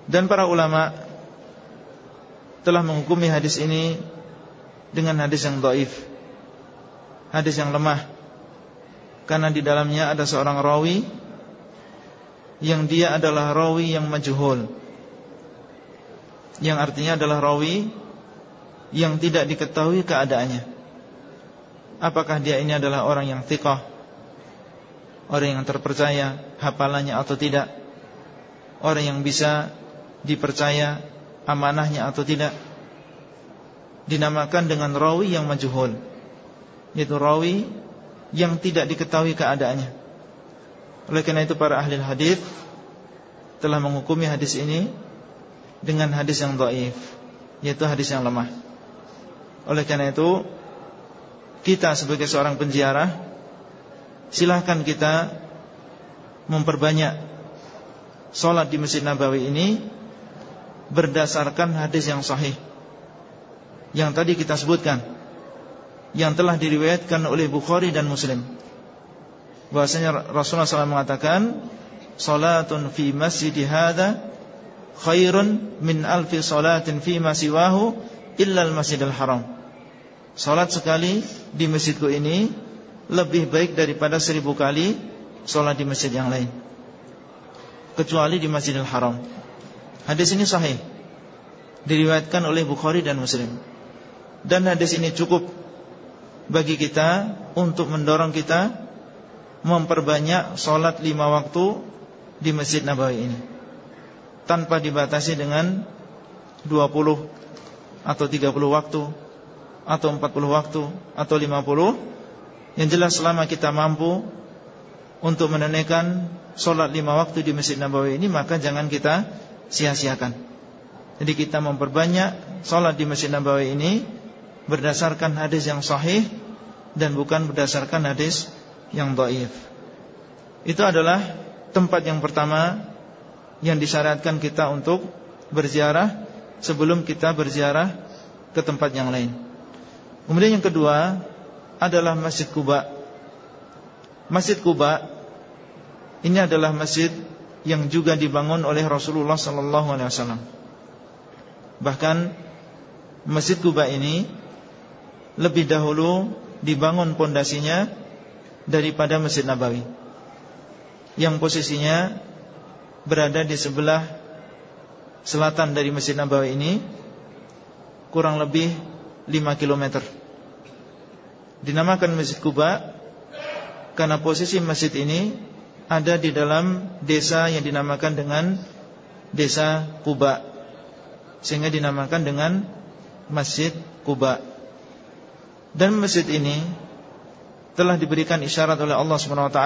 S1: Dan para ulama telah menghukumi hadis ini dengan hadis yang doif, hadis yang lemah karena di dalamnya ada seorang rawi yang dia adalah rawi yang majhul. Yang artinya adalah rawi yang tidak diketahui keadaannya. Apakah dia ini adalah orang yang thiqah, orang yang terpercaya hafalannya atau tidak, orang yang bisa dipercaya amanahnya atau tidak. Dinamakan dengan rawi yang majhul, yaitu rawi yang tidak diketahui keadaannya. Oleh karena itu para ahli hadis telah menghukumi hadis ini dengan hadis yang dhaif, yaitu hadis yang lemah. Oleh karena itu kita sebagai seorang penziarah silahkan kita memperbanyak solat di Masjid Nabawi ini berdasarkan hadis yang sahih yang tadi kita sebutkan yang telah diriwayatkan oleh Bukhari dan Muslim. Bahasanya Rasulullah SAW mengatakan, "Salatun fi masjid hadza khairun min alfi salatin fi ma siwahu illa al-Masjidil Haram." Salat sekali di masjidku ini lebih baik daripada seribu kali salat di masjid yang lain. Kecuali di Masjidil Haram. Hadis ini sahih. Diriwayatkan oleh Bukhari dan Muslim. Dan hadis ini cukup bagi kita untuk mendorong kita memperbanyak solat lima waktu di Masjid Nabawi ini. Tanpa dibatasi dengan 20 atau 30 waktu atau 40 waktu atau 50 yang jelas selama kita mampu untuk menunaikan solat lima waktu di Masjid Nabawi ini maka jangan kita sia-siakan. Jadi kita memperbanyak solat di Masjid Nabawi ini berdasarkan hadis yang sahih dan bukan berdasarkan hadis yang dhaif. Itu adalah tempat yang pertama yang disyaratkan kita untuk berziarah sebelum kita berziarah ke tempat yang lain. Kemudian yang kedua adalah Masjid Kuba. Masjid Kuba ini adalah masjid yang juga dibangun oleh Rasulullah sallallahu alaihi wasallam. Bahkan Masjid Kuba ini lebih dahulu dibangun pondasinya daripada Masjid Nabawi. Yang posisinya berada di sebelah selatan dari Masjid Nabawi ini kurang lebih 5 km. Dinamakan Masjid Kuba karena posisi masjid ini ada di dalam desa yang dinamakan dengan Desa Kuba. Sehingga dinamakan dengan Masjid Kuba. Dan masjid ini telah diberikan isyarat oleh Allah SWT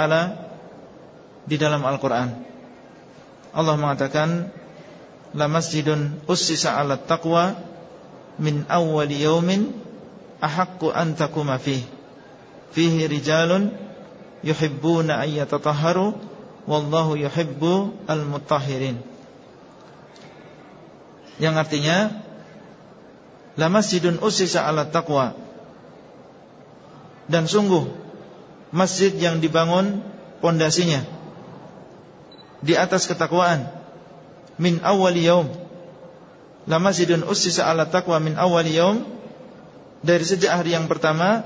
S1: di dalam Al-Qur'an. Allah mengatakan, "La masjidun ussisa 'ala taqwa min awwali yaumin ahaqqu an takuma fihi fihi rijalun yuhibbuna an yatatahharu wallahu yuhibbu al-mutahhirin yang artinya la masjidun ussisa 'ala taqwa dan sungguh masjid yang dibangun pondasinya di atas ketakwaan min awwal yaum La masjidun ussisa ala taqwa min awal yaum dari sejak hari yang pertama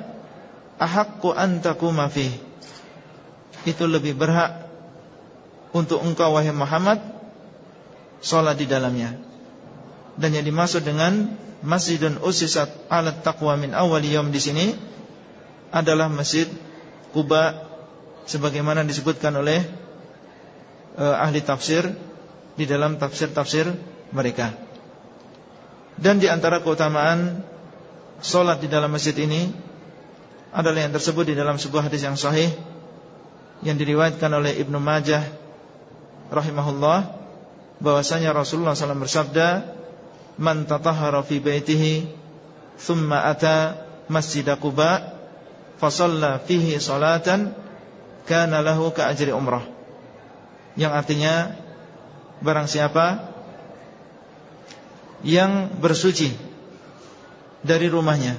S1: ahaqqu an taquma fi. Itu lebih berhak untuk engkau wahai Muhammad salat di dalamnya. Dan yang dimaksud dengan masjidun ussisa ala taqwa min awal yaum di sini adalah Masjid Kuba sebagaimana disebutkan oleh uh, ahli tafsir di dalam tafsir-tafsir mereka. Dan di antara keutamaan Solat di dalam masjid ini Adalah yang tersebut di dalam sebuah hadis yang sahih Yang diriwayatkan oleh Ibnu Majah Rahimahullah bahwasanya Rasulullah SAW bersabda Man tatahara fi baitihi Thumma ata masjid Quba Fasalla fihi salatan Kana lahu ka ajri umrah Yang artinya Barang siapa yang bersuci dari rumahnya.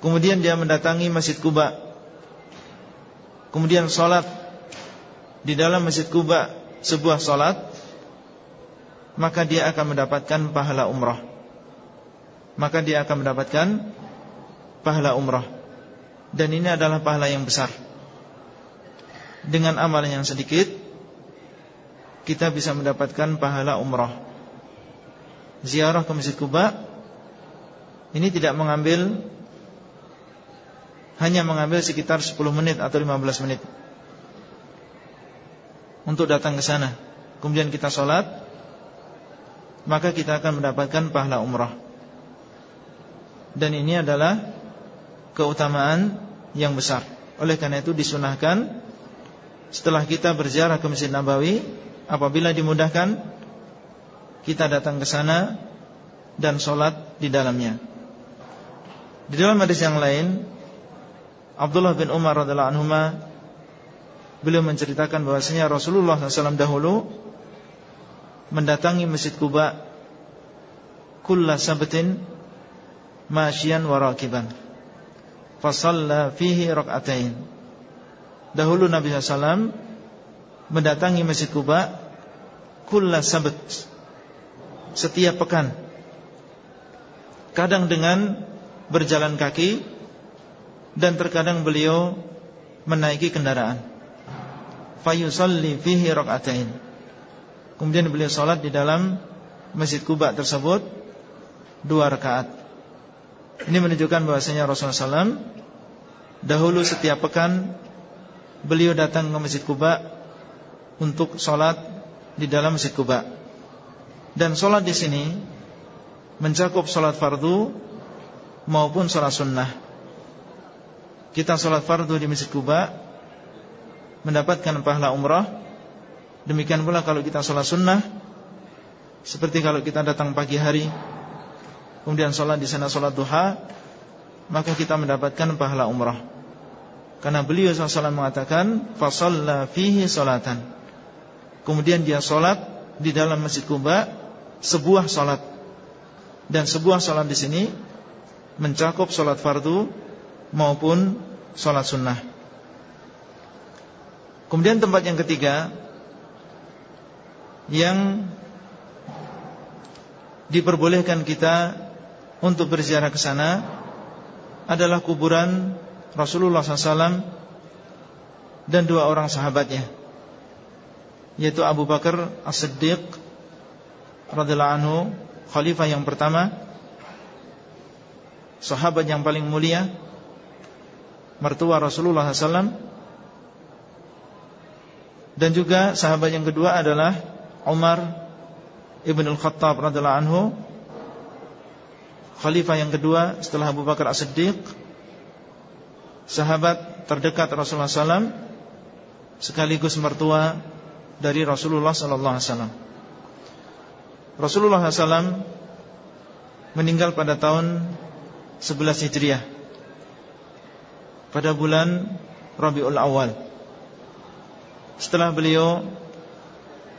S1: Kemudian dia mendatangi Masjid Kuba. Kemudian sholat di dalam Masjid Kuba sebuah sholat, maka dia akan mendapatkan pahala umrah. Maka dia akan mendapatkan pahala umrah. Dan ini adalah pahala yang besar. Dengan amalan yang sedikit, kita bisa mendapatkan pahala umrah ziarah ke Masjid Kuba ini tidak mengambil hanya mengambil sekitar 10 menit atau 15 menit untuk datang ke sana. Kemudian kita sholat, maka kita akan mendapatkan pahala umrah. Dan ini adalah keutamaan yang besar. Oleh karena itu disunahkan setelah kita berziarah ke Masjid Nabawi, apabila dimudahkan kita datang ke sana dan sholat di dalamnya. Di dalam hadis yang lain, Abdullah bin Umar radhiallahu anhu beliau menceritakan bahwasanya Rasulullah SAW dahulu mendatangi Masjid Kuba kulla sabtin masyian wa rakiban fasalla fihi rak'atain. Dahulu Nabi SAW mendatangi Masjid Kuba kulla sabt setiap pekan. Kadang dengan berjalan kaki Dan terkadang beliau menaiki kendaraan. Fayusalli fihi rak'atain. Kemudian beliau sholat di dalam Masjid Kuba tersebut Dua rakaat Ini menunjukkan bahwasanya Rasulullah SAW Dahulu setiap pekan Beliau datang ke Masjid Kuba Untuk sholat Di dalam Masjid Kuba dan sholat di sini mencakup sholat fardu maupun sholat sunnah. Kita sholat fardu di Masjid Kuba mendapatkan pahala umrah. Demikian pula kalau kita sholat sunnah, seperti kalau kita datang pagi hari, kemudian sholat di sana sholat duha, maka kita mendapatkan pahala umrah. Karena beliau SAW mengatakan, fasalla fihi salatan. Kemudian dia sholat di dalam Masjid Kuba sebuah salat Dan sebuah sholat di sini mencakup sholat fardu maupun sholat sunnah. Kemudian tempat yang ketiga yang diperbolehkan kita untuk berziarah ke sana adalah kuburan Rasulullah SAW dan dua orang sahabatnya, yaitu Abu Bakar As-Siddiq radhiyallahu anhu, khalifah yang pertama, sahabat yang paling mulia, mertua Rasulullah SAW, dan juga sahabat yang kedua adalah Umar ibn al-Khattab radhiallahu anhu, khalifah yang kedua setelah Abu Bakar As-Siddiq, sahabat terdekat Rasulullah SAW, sekaligus mertua dari Rasulullah SAW. Rasulullah SAW meninggal pada tahun 11 Hijriah pada bulan Rabiul Awal. Setelah beliau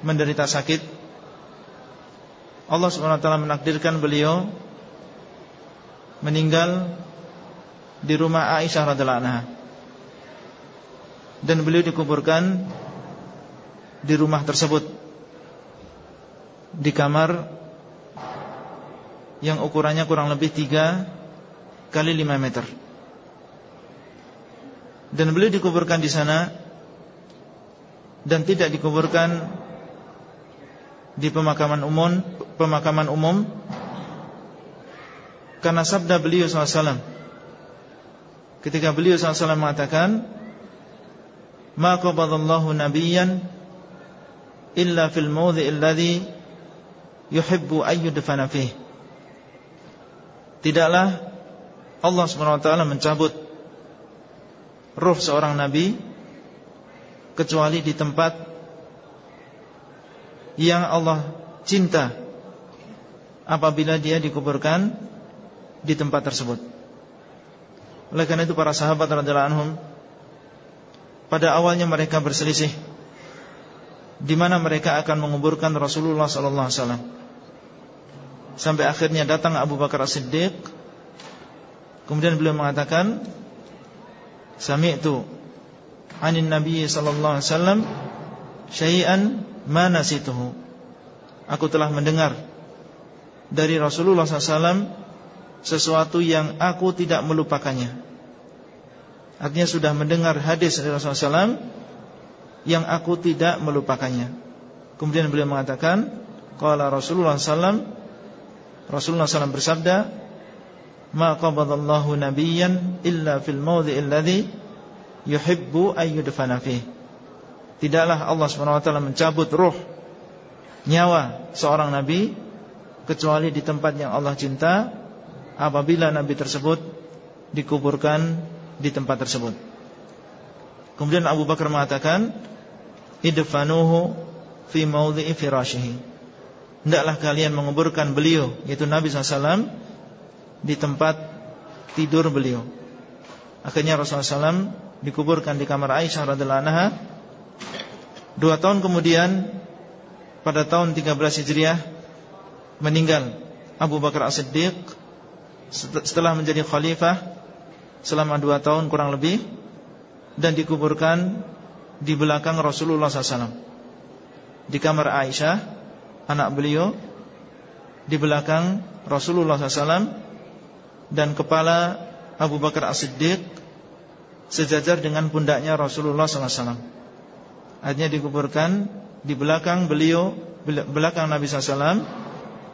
S1: menderita sakit, Allah SWT menakdirkan beliau meninggal di rumah Aisyah radhiallahu anha. Dan beliau dikuburkan di rumah tersebut di kamar yang ukurannya kurang lebih 3 kali 5 meter. Dan beliau dikuburkan di sana dan tidak dikuburkan di pemakaman umum, pemakaman umum karena sabda beliau SAW ketika beliau SAW mengatakan ma qabadallahu nabiyyan illa fil mawdhi'il ladzi yuhibbu ayyudfana fih. Tidaklah Allah SWT mencabut ruh seorang nabi kecuali di tempat yang Allah cinta apabila dia dikuburkan di tempat tersebut. Oleh karena itu para sahabat radhiyallahu anhum pada awalnya mereka berselisih di mana mereka akan menguburkan Rasulullah sallallahu alaihi wasallam. Sampai akhirnya datang Abu Bakar As-Siddiq Kemudian beliau mengatakan Sami'tu Anin Nabi Sallallahu Alaihi Wasallam Syai'an ma nasituhu Aku telah mendengar Dari Rasulullah SAW Sesuatu yang aku tidak melupakannya. Artinya sudah mendengar hadis dari Rasulullah SAW Yang aku tidak melupakannya. Kemudian beliau mengatakan Qala Rasulullah SAW Rasulullah SAW bersabda Ma qabadallahu nabiyyan illa fil mawdhi'il ladzi yuhibbu ayyudfana fih. Tidaklah Allah SWT mencabut ruh Nyawa seorang nabi Kecuali di tempat yang Allah cinta Apabila nabi tersebut Dikuburkan di tempat tersebut. Kemudian Abu Bakar mengatakan Idfanuhu Fi mawdhi'i firashihi. Hendaklah kalian menguburkan beliau Yaitu Nabi SAW Di tempat tidur beliau. Akhirnya Rasulullah SAW Dikuburkan di kamar Aisyah radhiallahu anha. Dua tahun kemudian Pada tahun 13 Hijriah Meninggal Abu Bakar As-Siddiq Setelah menjadi khalifah Selama dua tahun kurang lebih Dan dikuburkan Di belakang Rasulullah SAW Di kamar Aisyah anak beliau di belakang Rasulullah SAW dan kepala Abu Bakar As-Siddiq sejajar dengan pundaknya Rasulullah SAW. Artinya dikuburkan di belakang beliau, belakang Nabi SAW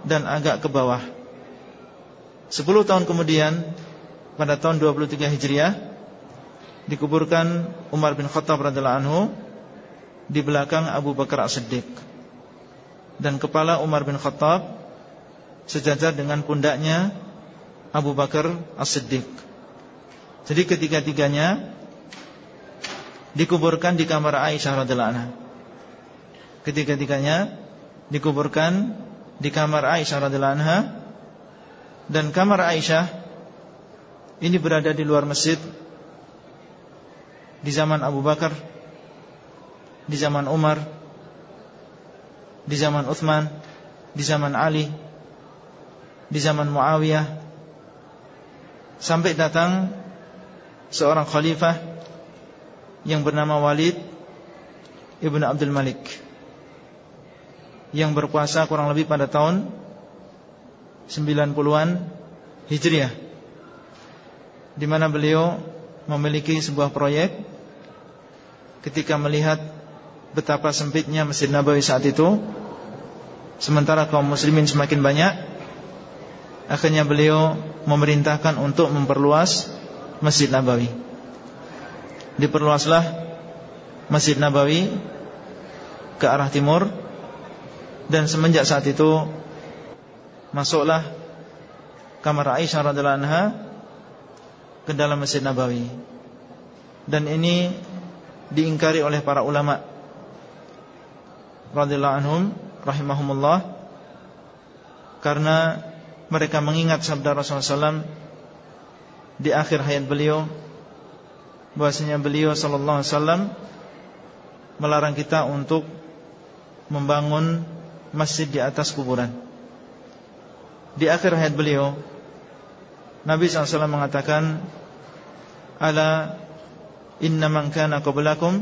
S1: dan agak ke bawah. Sepuluh tahun kemudian pada tahun 23 Hijriah dikuburkan Umar bin Khattab radhiallahu anhu di belakang Abu Bakar As-Siddiq dan kepala Umar bin Khattab sejajar dengan pundaknya Abu Bakar As-Siddiq. Jadi ketiga-tiganya dikuburkan di kamar Aisyah radhiallahu anha. Ketiga-tiganya dikuburkan di kamar Aisyah radhiallahu anha dan kamar Aisyah ini berada di luar masjid di zaman Abu Bakar, di zaman Umar, di zaman Uthman, di zaman Ali, di zaman Muawiyah. Sampai datang seorang khalifah yang bernama Walid ibnu Abdul Malik yang berkuasa kurang lebih pada tahun 90-an Hijriah di mana beliau memiliki sebuah proyek ketika melihat betapa sempitnya Masjid Nabawi saat itu. Sementara kaum muslimin semakin banyak akhirnya beliau memerintahkan untuk memperluas Masjid Nabawi. Diperluaslah Masjid Nabawi ke arah timur dan semenjak saat itu masuklah kamar Aisyah radhiallahu anha ke dalam Masjid Nabawi. Dan ini diingkari oleh para ulama radhiyallahu anhum rahimahumullah karena mereka mengingat sabda Rasulullah SAW di akhir hayat beliau bahwasanya beliau sallallahu alaihi wasallam melarang kita untuk membangun masjid di atas kuburan. Di akhir hayat beliau Nabi SAW mengatakan Ala Inna man kana qablakum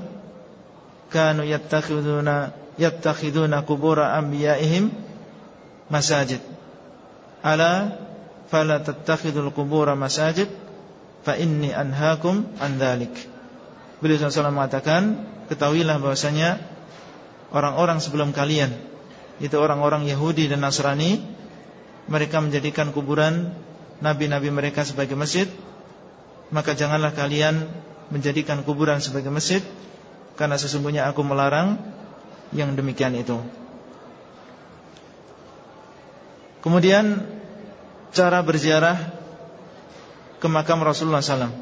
S1: Kanu yattakhiduna Yattakhiduna kubura anbiya'ihim Masajid. Ala Fala tattakhidul kubura masajid Fa inni anhaakum an dhalik. Beliau SAW mengatakan Ketahuilah bahwasanya Orang-orang sebelum kalian Itu orang-orang Yahudi dan Nasrani Mereka menjadikan kuburan nabi-nabi mereka sebagai masjid Maka janganlah kalian menjadikan kuburan sebagai masjid Karena sesungguhnya aku melarang yang demikian itu. Kemudian cara berziarah ke makam Rasulullah SAW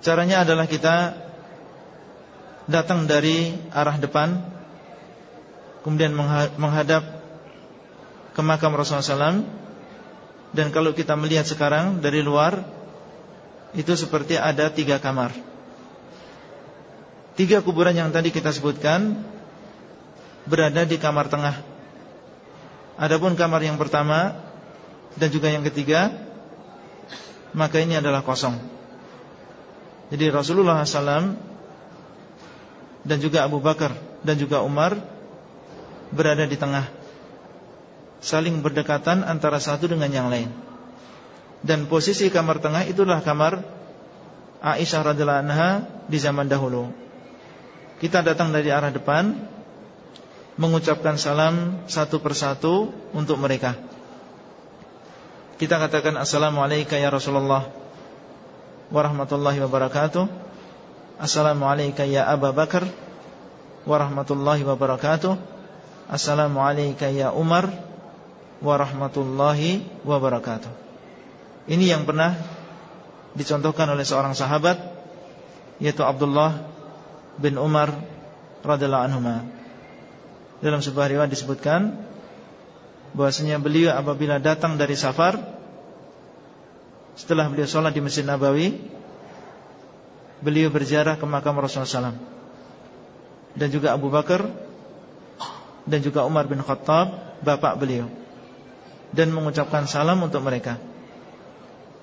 S1: Caranya adalah kita datang dari arah depan Kemudian menghadap ke makam Rasulullah SAW dan kalau kita melihat sekarang dari luar Itu seperti ada tiga kamar. Tiga kuburan yang tadi kita sebutkan Berada di kamar tengah. Adapun kamar yang pertama Dan juga yang ketiga Maka ini adalah kosong. Jadi Rasulullah SAW Dan juga Abu Bakar Dan juga Umar Berada di tengah saling berdekatan antara satu dengan yang lain. Dan posisi kamar tengah itulah kamar Aisyah radhiallahu anha di zaman dahulu. Kita datang dari arah depan mengucapkan salam satu persatu untuk mereka. Kita katakan assalamualaikum ya Rasulullah warahmatullahi wabarakatuh. Assalamualaikum ya Abu Bakar warahmatullahi wabarakatuh. Assalamualaikum ya Umar warahmatullahi wabarakatuh. Ini yang pernah dicontohkan oleh seorang sahabat yaitu Abdullah bin Umar radhiyallahu anhu. Dalam sebuah riwayat disebutkan bahwasanya beliau apabila datang dari safar setelah beliau sholat di Masjid Nabawi beliau berziarah ke makam Rasulullah SAW dan juga Abu Bakar dan juga Umar bin Khattab bapak beliau dan mengucapkan salam untuk mereka.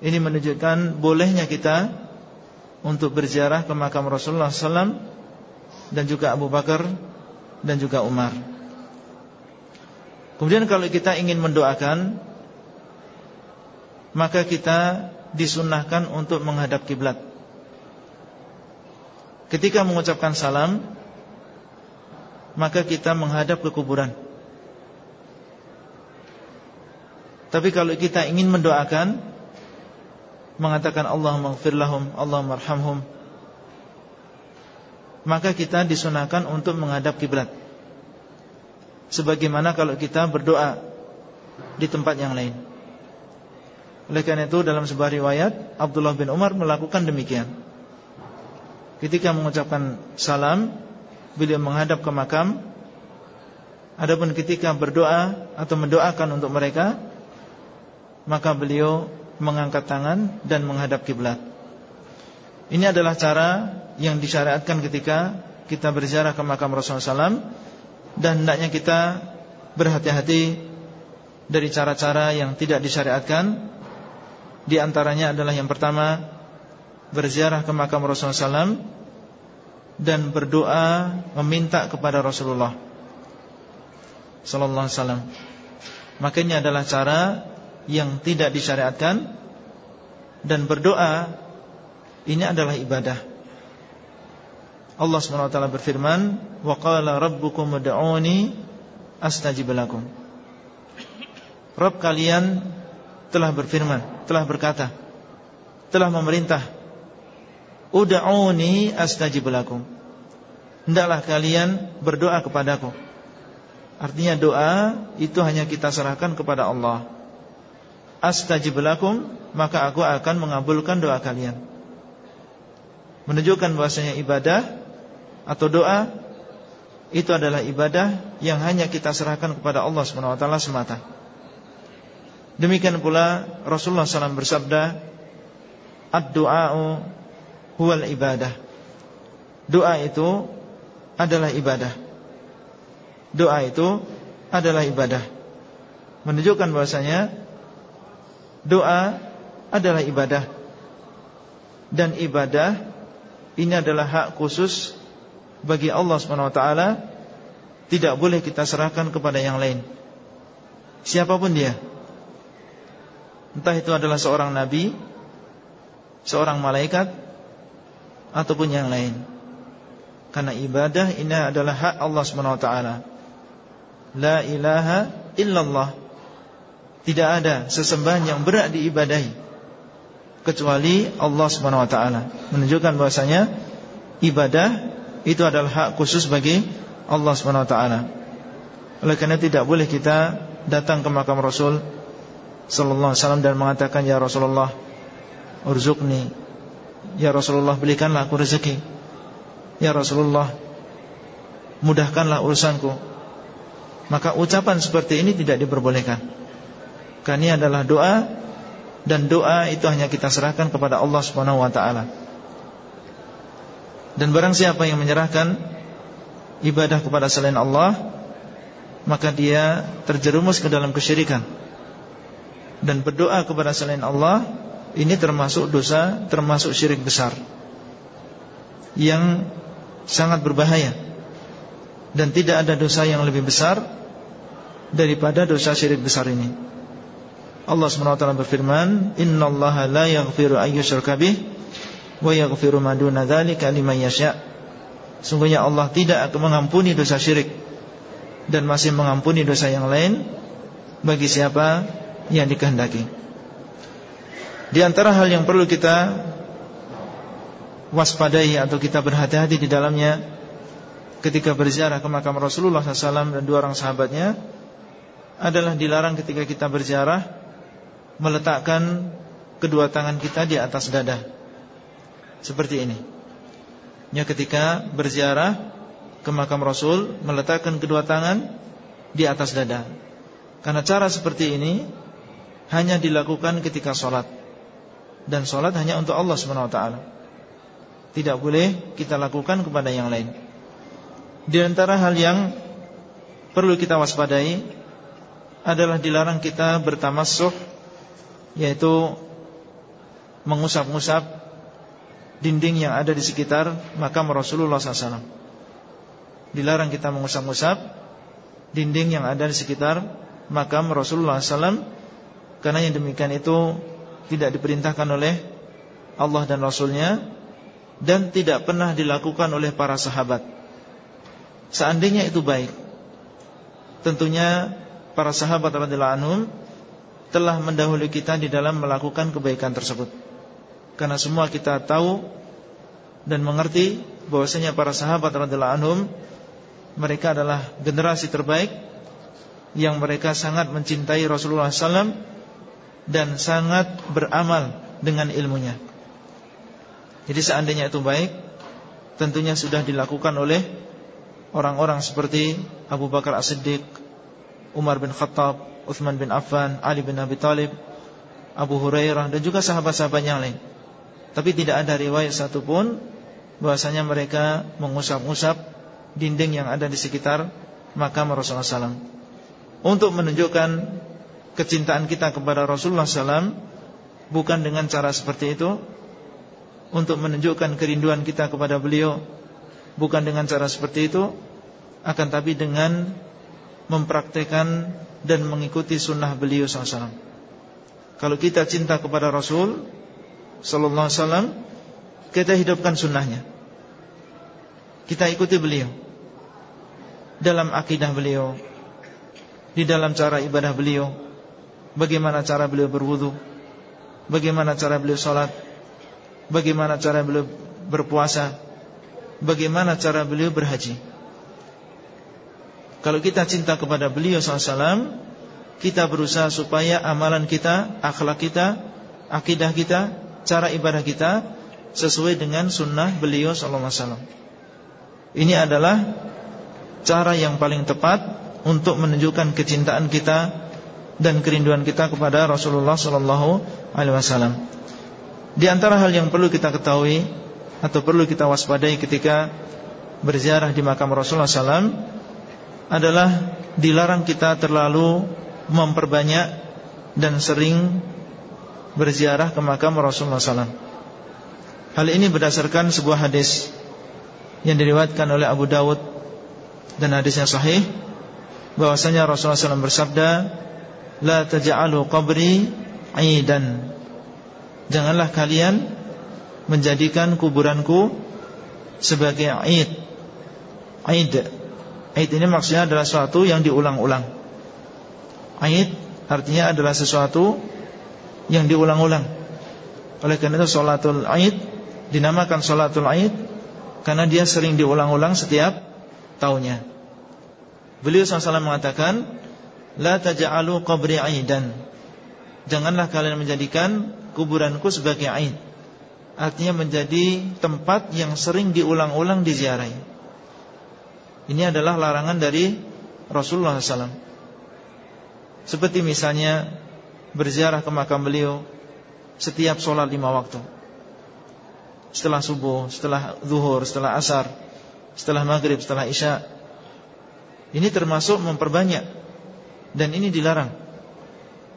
S1: Ini menunjukkan bolehnya kita untuk berziarah ke makam Rasulullah SAW dan juga Abu Bakar dan juga Umar. Kemudian kalau kita ingin mendoakan, maka kita disunahkan untuk menghadap kiblat. Ketika mengucapkan salam, maka kita menghadap ke kuburan. Tapi kalau kita ingin mendoakan Mengatakan Allahumma gfir lahum Allahumma arhamhum Maka kita disunahkan untuk menghadap kiblat. Sebagaimana kalau kita berdoa Di tempat yang lain. Oleh karena itu dalam sebuah riwayat Abdullah bin Umar melakukan demikian. Ketika mengucapkan salam Beliau menghadap ke makam. Adapun ketika berdoa Atau mendoakan untuk mereka maka beliau mengangkat tangan dan menghadap kiblat. Ini adalah cara yang disyariatkan ketika kita berziarah ke makam Rasulullah SAW dan hendaknya kita berhati-hati dari cara-cara yang tidak disyariatkan Di antaranya adalah yang pertama Berziarah ke makam Rasulullah SAW Dan berdoa Meminta kepada Rasulullah Sallallahu Alaihi Wasallam Makanya adalah cara Yang tidak disyariatkan Dan berdoa Ini adalah ibadah Allah SWT berfirman Wa qala rabbukum ud'uni astajib lakum Rabb kalian telah berfirman, telah berkata, telah memerintah, Uda'uni astajib lakum. Hendaklah kalian berdoa kepadaku. Artinya doa itu hanya kita serahkan kepada Allah. Astajib lakum, maka aku akan mengabulkan doa kalian. Menunjukkan bahasanya ibadah atau doa itu adalah ibadah yang hanya kita serahkan kepada Allah SWT semata. Demikian pula Rasulullah SAW bersabda Ad-du'a'u huwal ibadah Doa itu adalah ibadah Doa itu adalah ibadah Menunjukkan bahwasanya Doa adalah ibadah. Dan ibadah Ini adalah hak khusus Bagi Allah SWT Tidak boleh kita serahkan kepada yang lain. Siapa pun dia. Entah itu adalah seorang nabi Seorang malaikat Ataupun yang lain. Karena ibadah ini adalah hak Allah SWT La ilaha illallah Tidak ada sesembahan yang berat diibadahi Kecuali Allah SWT Menunjukkan bahasanya Ibadah itu adalah hak khusus bagi Allah SWT Oleh karena tidak boleh kita Datang ke makam Rasul sallallahu alaihi wasallam dan mengatakan ya Rasulullah urzuqni. Ya Rasulullah belikanlah aku rezeki. Ya Rasulullah mudahkanlah urusanku. Maka ucapan seperti ini tidak diperbolehkan karena ini adalah doa dan doa itu hanya kita serahkan kepada Allah Subhanahu wa taala. Dan barang siapa yang menyerahkan ibadah kepada selain Allah maka dia terjerumus ke dalam kesyirikan. Dan berdoa kepada selain Allah ini termasuk dosa, termasuk syirik besar yang sangat berbahaya. Dan tidak ada dosa yang lebih besar daripada dosa syirik besar ini. Allah SWT berfirman, Inna Allah la yaghfiru ayyushraka bih wa yaghfiru ma duna dzalika liman yasha'. Sungguhnya Allah tidak akan mengampuni dosa syirik dan masih mengampuni dosa yang lain bagi siapa yang dikehendaki. Di antara hal yang perlu kita waspadai atau kita berhati-hati di dalamnya ketika berziarah ke makam Rasulullah SAW dan dua orang sahabatnya adalah dilarang ketika kita berziarah meletakkan kedua tangan kita di atas dada seperti ini. Ya ketika berziarah ke makam Rasul meletakkan kedua tangan di atas dada. Karena cara seperti ini hanya dilakukan ketika sholat dan sholat hanya untuk Allah swt. Tidak boleh kita lakukan kepada yang lain. Di antara hal yang perlu kita waspadai adalah dilarang kita bertamassuh yaitu mengusap-ngusap dinding yang ada di sekitar makam Rasulullah SAW. Dilarang kita mengusap-ngusap dinding yang ada di sekitar makam Rasulullah SAW karena yang demikian itu tidak diperintahkan oleh Allah dan Rasulnya dan tidak pernah dilakukan oleh para sahabat. Seandainya itu baik, tentunya para sahabat radhiyallahu anhum telah mendahului kita di dalam melakukan kebaikan tersebut. Karena semua kita tahu dan mengerti bahwasanya para sahabat radhiyallahu anhum mereka adalah generasi terbaik yang mereka sangat mencintai Rasulullah SAW dan sangat beramal dengan ilmunya. Jadi seandainya itu baik, tentunya sudah dilakukan oleh orang-orang seperti Abu Bakar As-Siddiq, Umar bin Khattab, Uthman bin Affan, Ali bin Abi Talib, Abu Hurairah dan juga sahabat-sahabat yang lain. Tapi tidak ada riwayat satupun bahwasanya mereka mengusap-usap dinding yang ada di sekitar makam Rasulullah SAW untuk menunjukkan kecintaan kita kepada Rasulullah SAW bukan dengan cara seperti itu. Untuk menunjukkan kerinduan kita kepada beliau bukan dengan cara seperti itu. Akan tapi dengan mempraktekkan dan mengikuti sunnah beliau SAW kalau kita cinta kepada Rasul Sallallahu Alaihi Wasallam Kita hidupkan sunnahnya. Kita ikuti beliau Dalam akidah beliau Di dalam cara ibadah beliau Bagaimana cara beliau berwudu Bagaimana cara beliau sholat Bagaimana cara beliau berpuasa Bagaimana cara beliau berhaji Kalau kita cinta kepada beliau SAW kita berusaha supaya amalan kita, akhlak kita, akidah kita, cara ibadah kita sesuai dengan sunnah beliau wasallam. Ini adalah cara yang paling tepat untuk menunjukkan kecintaan kita dan kerinduan kita kepada Rasulullah wasallam. Di antara hal yang perlu kita ketahui atau perlu kita waspadai ketika berziarah di makam Rasulullah SAW adalah dilarang kita terlalu memperbanyak dan sering berziarah ke makam Rasulullah SAW. Hal ini berdasarkan sebuah hadis yang diriwayatkan oleh Abu Dawud dan hadisnya sahih bahwasanya Rasulullah SAW bersabda, "La taj'alu qabri 'aidan." Janganlah kalian menjadikan kuburanku sebagai 'aid. 'Aid. 'Aid ini maksudnya adalah sesuatu yang diulang-ulang. Aid artinya adalah sesuatu yang diulang-ulang. Oleh karena itu sholatul Aid dinamakan sholatul Aid karena dia sering diulang-ulang setiap tahunnya. Beliau SAW mengatakan, La taja'alu qabri aidan. Janganlah kalian menjadikan kuburanku sebagai aid. Artinya menjadi tempat yang sering diulang-ulang diziarahi. Ini adalah larangan dari Rasulullah SAW. Seperti misalnya berziarah ke makam beliau setiap sholat lima waktu. Setelah subuh, setelah zuhur, setelah asar, setelah maghrib, setelah isya. Ini termasuk memperbanyak dan ini dilarang.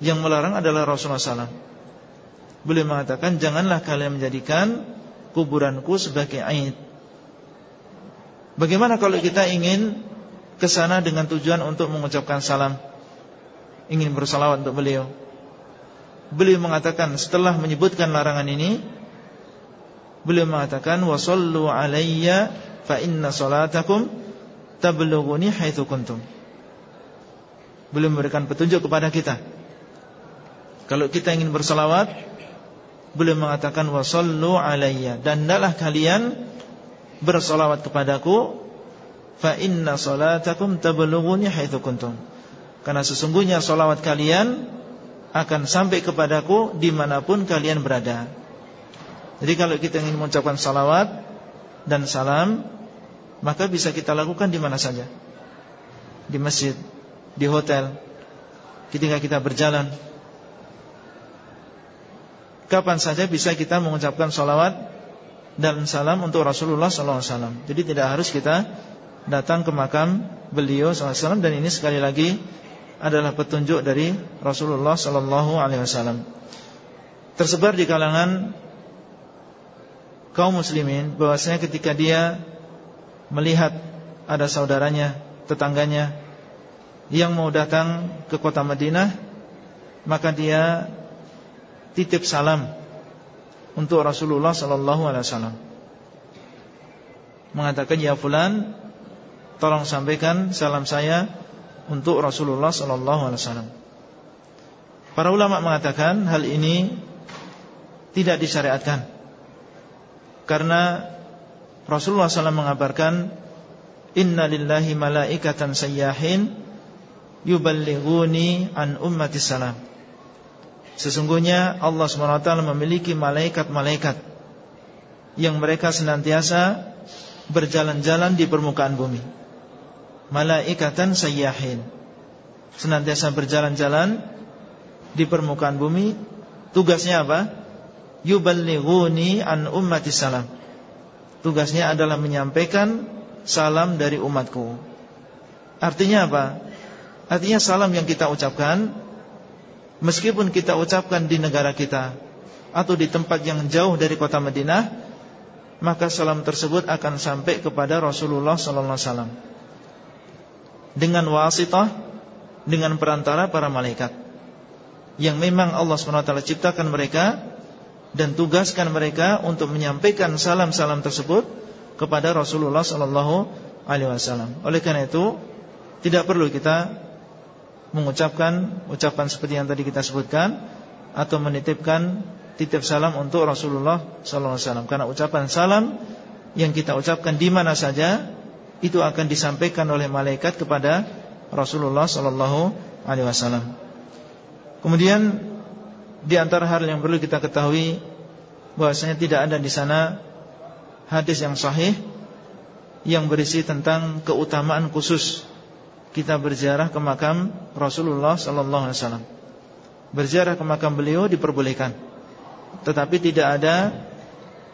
S1: Yang melarang adalah Rasulullah SAW. Beliau mengatakan janganlah kalian menjadikan kuburanku sebagai aid. Bagaimana kalau kita ingin ke sana dengan tujuan untuk mengucapkan salam? ingin bersalawat untuk beliau. Beliau mengatakan setelah menyebutkan larangan ini, beliau mengatakan wasallu alayya fa inna salatakum tablughuni haitsu kuntum. Beliau memberikan petunjuk kepada kita. Kalau kita ingin bersalawat, beliau mengatakan wasallu alayya dan hendaklah kalian bersalawat kepadaku fa inna salatakum tablughuni haitsu kuntum. Karena sesungguhnya solawat kalian akan sampai kepadaku di mana pun kalian berada. Jadi kalau kita ingin mengucapkan salawat dan salam, maka bisa kita lakukan di mana saja. Di masjid, di hotel, ketika kita berjalan. Kapan saja bisa kita mengucapkan salawat dan salam untuk Rasulullah SAW. Jadi tidak harus kita datang ke makam beliau SAW dan ini sekali lagi adalah petunjuk dari Rasulullah sallallahu alaihi wasallam. Tersebar di kalangan kaum muslimin bahwasanya ketika dia melihat ada saudaranya, tetangganya yang mau datang ke kota Madinah, maka dia titip salam untuk Rasulullah sallallahu alaihi wasallam. Mengatakan ya fulan, tolong sampaikan salam saya untuk Rasulullah sallallahu alaihi wasallam. Para ulama mengatakan hal ini tidak disyariatkan. Karena Rasulullah SAW mengabarkan Inna lillahi malaikatan sayyahin Yuballighuni an ummati salam Sesungguhnya Allah SWT memiliki malaikat-malaikat Yang mereka senantiasa Berjalan-jalan di permukaan bumi. Malaikatan sayyahin. Senantiasa berjalan-jalan di permukaan bumi. Tugasnya apa? Yuballighuni an ummati salam. Tugasnya adalah menyampaikan salam dari umatku. Artinya apa? Artinya salam yang kita ucapkan Meskipun kita ucapkan di negara kita Atau di tempat yang jauh dari kota Madinah Maka salam tersebut akan sampai kepada Rasulullah SAW Dengan wasitah Dengan perantara para malaikat Yang memang Allah SWT ciptakan mereka Dan tugaskan mereka untuk menyampaikan salam-salam tersebut Kepada Rasulullah SAW Oleh karena itu Tidak perlu kita mengucapkan ucapan seperti yang tadi kita sebutkan atau menitipkan titip salam untuk Rasulullah sallallahu alaihi wasallam karena ucapan salam yang kita ucapkan di mana saja itu akan disampaikan oleh malaikat kepada Rasulullah sallallahu alaihi wasallam. Kemudian di antara hal yang perlu kita ketahui bahwasanya tidak ada di sana hadis yang sahih yang berisi tentang keutamaan khusus kita berziarah ke makam Rasulullah sallallahu alaihi wasallam. Berziarah ke makam beliau diperbolehkan. Tetapi tidak ada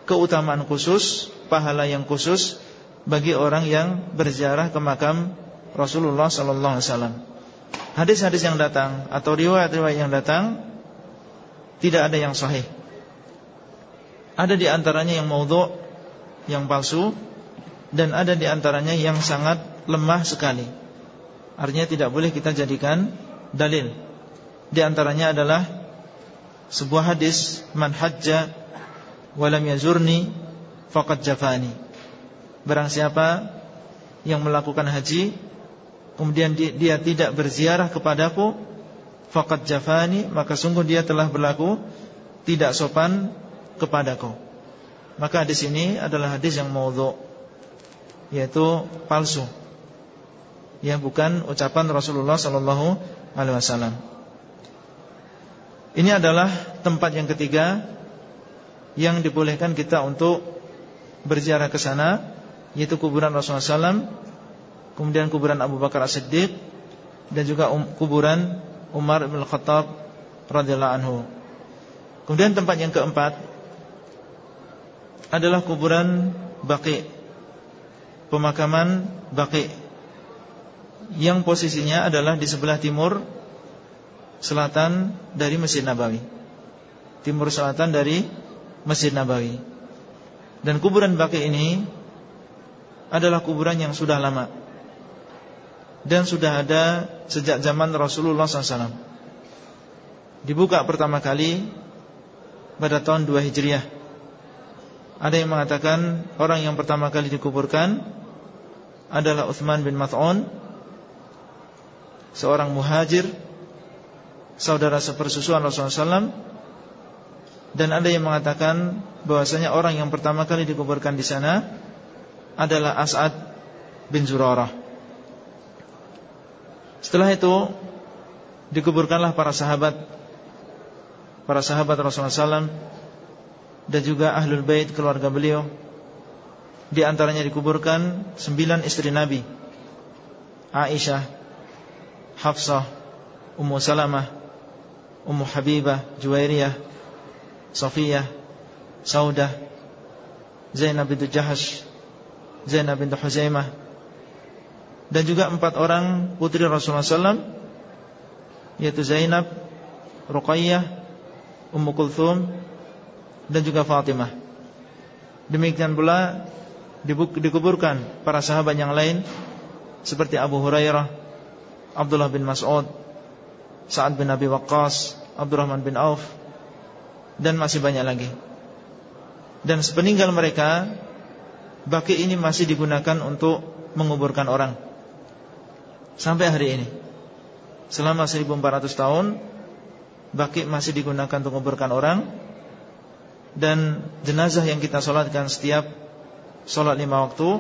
S1: keutamaan khusus, pahala yang khusus bagi orang yang berziarah ke makam Rasulullah sallallahu alaihi wasallam. Hadis-hadis yang datang atau riwayat-riwayat yang datang tidak ada yang sahih. Ada di antaranya yang maudhu, yang palsu dan ada di antaranya yang sangat lemah sekali. Artinya tidak boleh kita jadikan dalil. Di antaranya adalah Sebuah hadis Man hajja Walam yazurni Fakat jafani. Barang siapa Yang melakukan haji Kemudian dia tidak berziarah kepadaku Fakat jafani Maka sungguh dia telah berlaku Tidak sopan kepadaku. Maka hadis ini adalah hadis yang maudhu Yaitu palsu ya bukan ucapan Rasulullah sallallahu alaihi wasallam. Ini adalah tempat yang ketiga yang dibolehkan kita untuk berziarah ke sana yaitu kuburan Rasulullah SAW, kemudian kuburan Abu Bakar As-Siddiq dan juga um, kuburan Umar bin Khattab radhiyallahu anhu. Kemudian tempat yang keempat adalah kuburan Baqi. Pemakaman Baqi yang posisinya adalah di sebelah timur selatan dari Masjid Nabawi. Timur selatan dari Masjid Nabawi. Dan kuburan Baqi ini adalah kuburan yang sudah lama dan sudah ada sejak zaman Rasulullah SAW. Dibuka pertama kali pada tahun 2 Hijriah. Ada yang mengatakan orang yang pertama kali dikuburkan adalah Uthman bin Mat'un seorang muhajir saudara sepersusuan Rasulullah SAW dan ada yang mengatakan bahwasanya orang yang pertama kali dikuburkan di sana adalah As'ad bin Zurarah. Setelah itu dikuburkanlah para sahabat para sahabat Rasulullah SAW dan juga ahlul bait keluarga beliau. Di antaranya dikuburkan sembilan istri Nabi Aisyah, Hafsah, Ummu Salamah, Ummu Habibah, Juwairiyah, Safiyah, Saudah, Zainab bintu Jahash, Zainab bintu Huzaimah dan juga empat orang putri Rasulullah SAW yaitu Zainab, Ruqayyah, Ummu Kulthum dan juga Fatimah. Demikian pula dikuburkan para sahabat yang lain seperti Abu Hurairah, Abdullah bin Mas'ud Sa'ad bin Abi Waqqas Abdurrahman bin Auf Dan masih banyak lagi. Dan sepeninggal mereka Baki ini masih digunakan untuk Menguburkan orang. Sampai hari ini. Selama 1400 tahun Baki masih digunakan untuk menguburkan orang. Dan jenazah yang kita solatkan setiap Solat lima waktu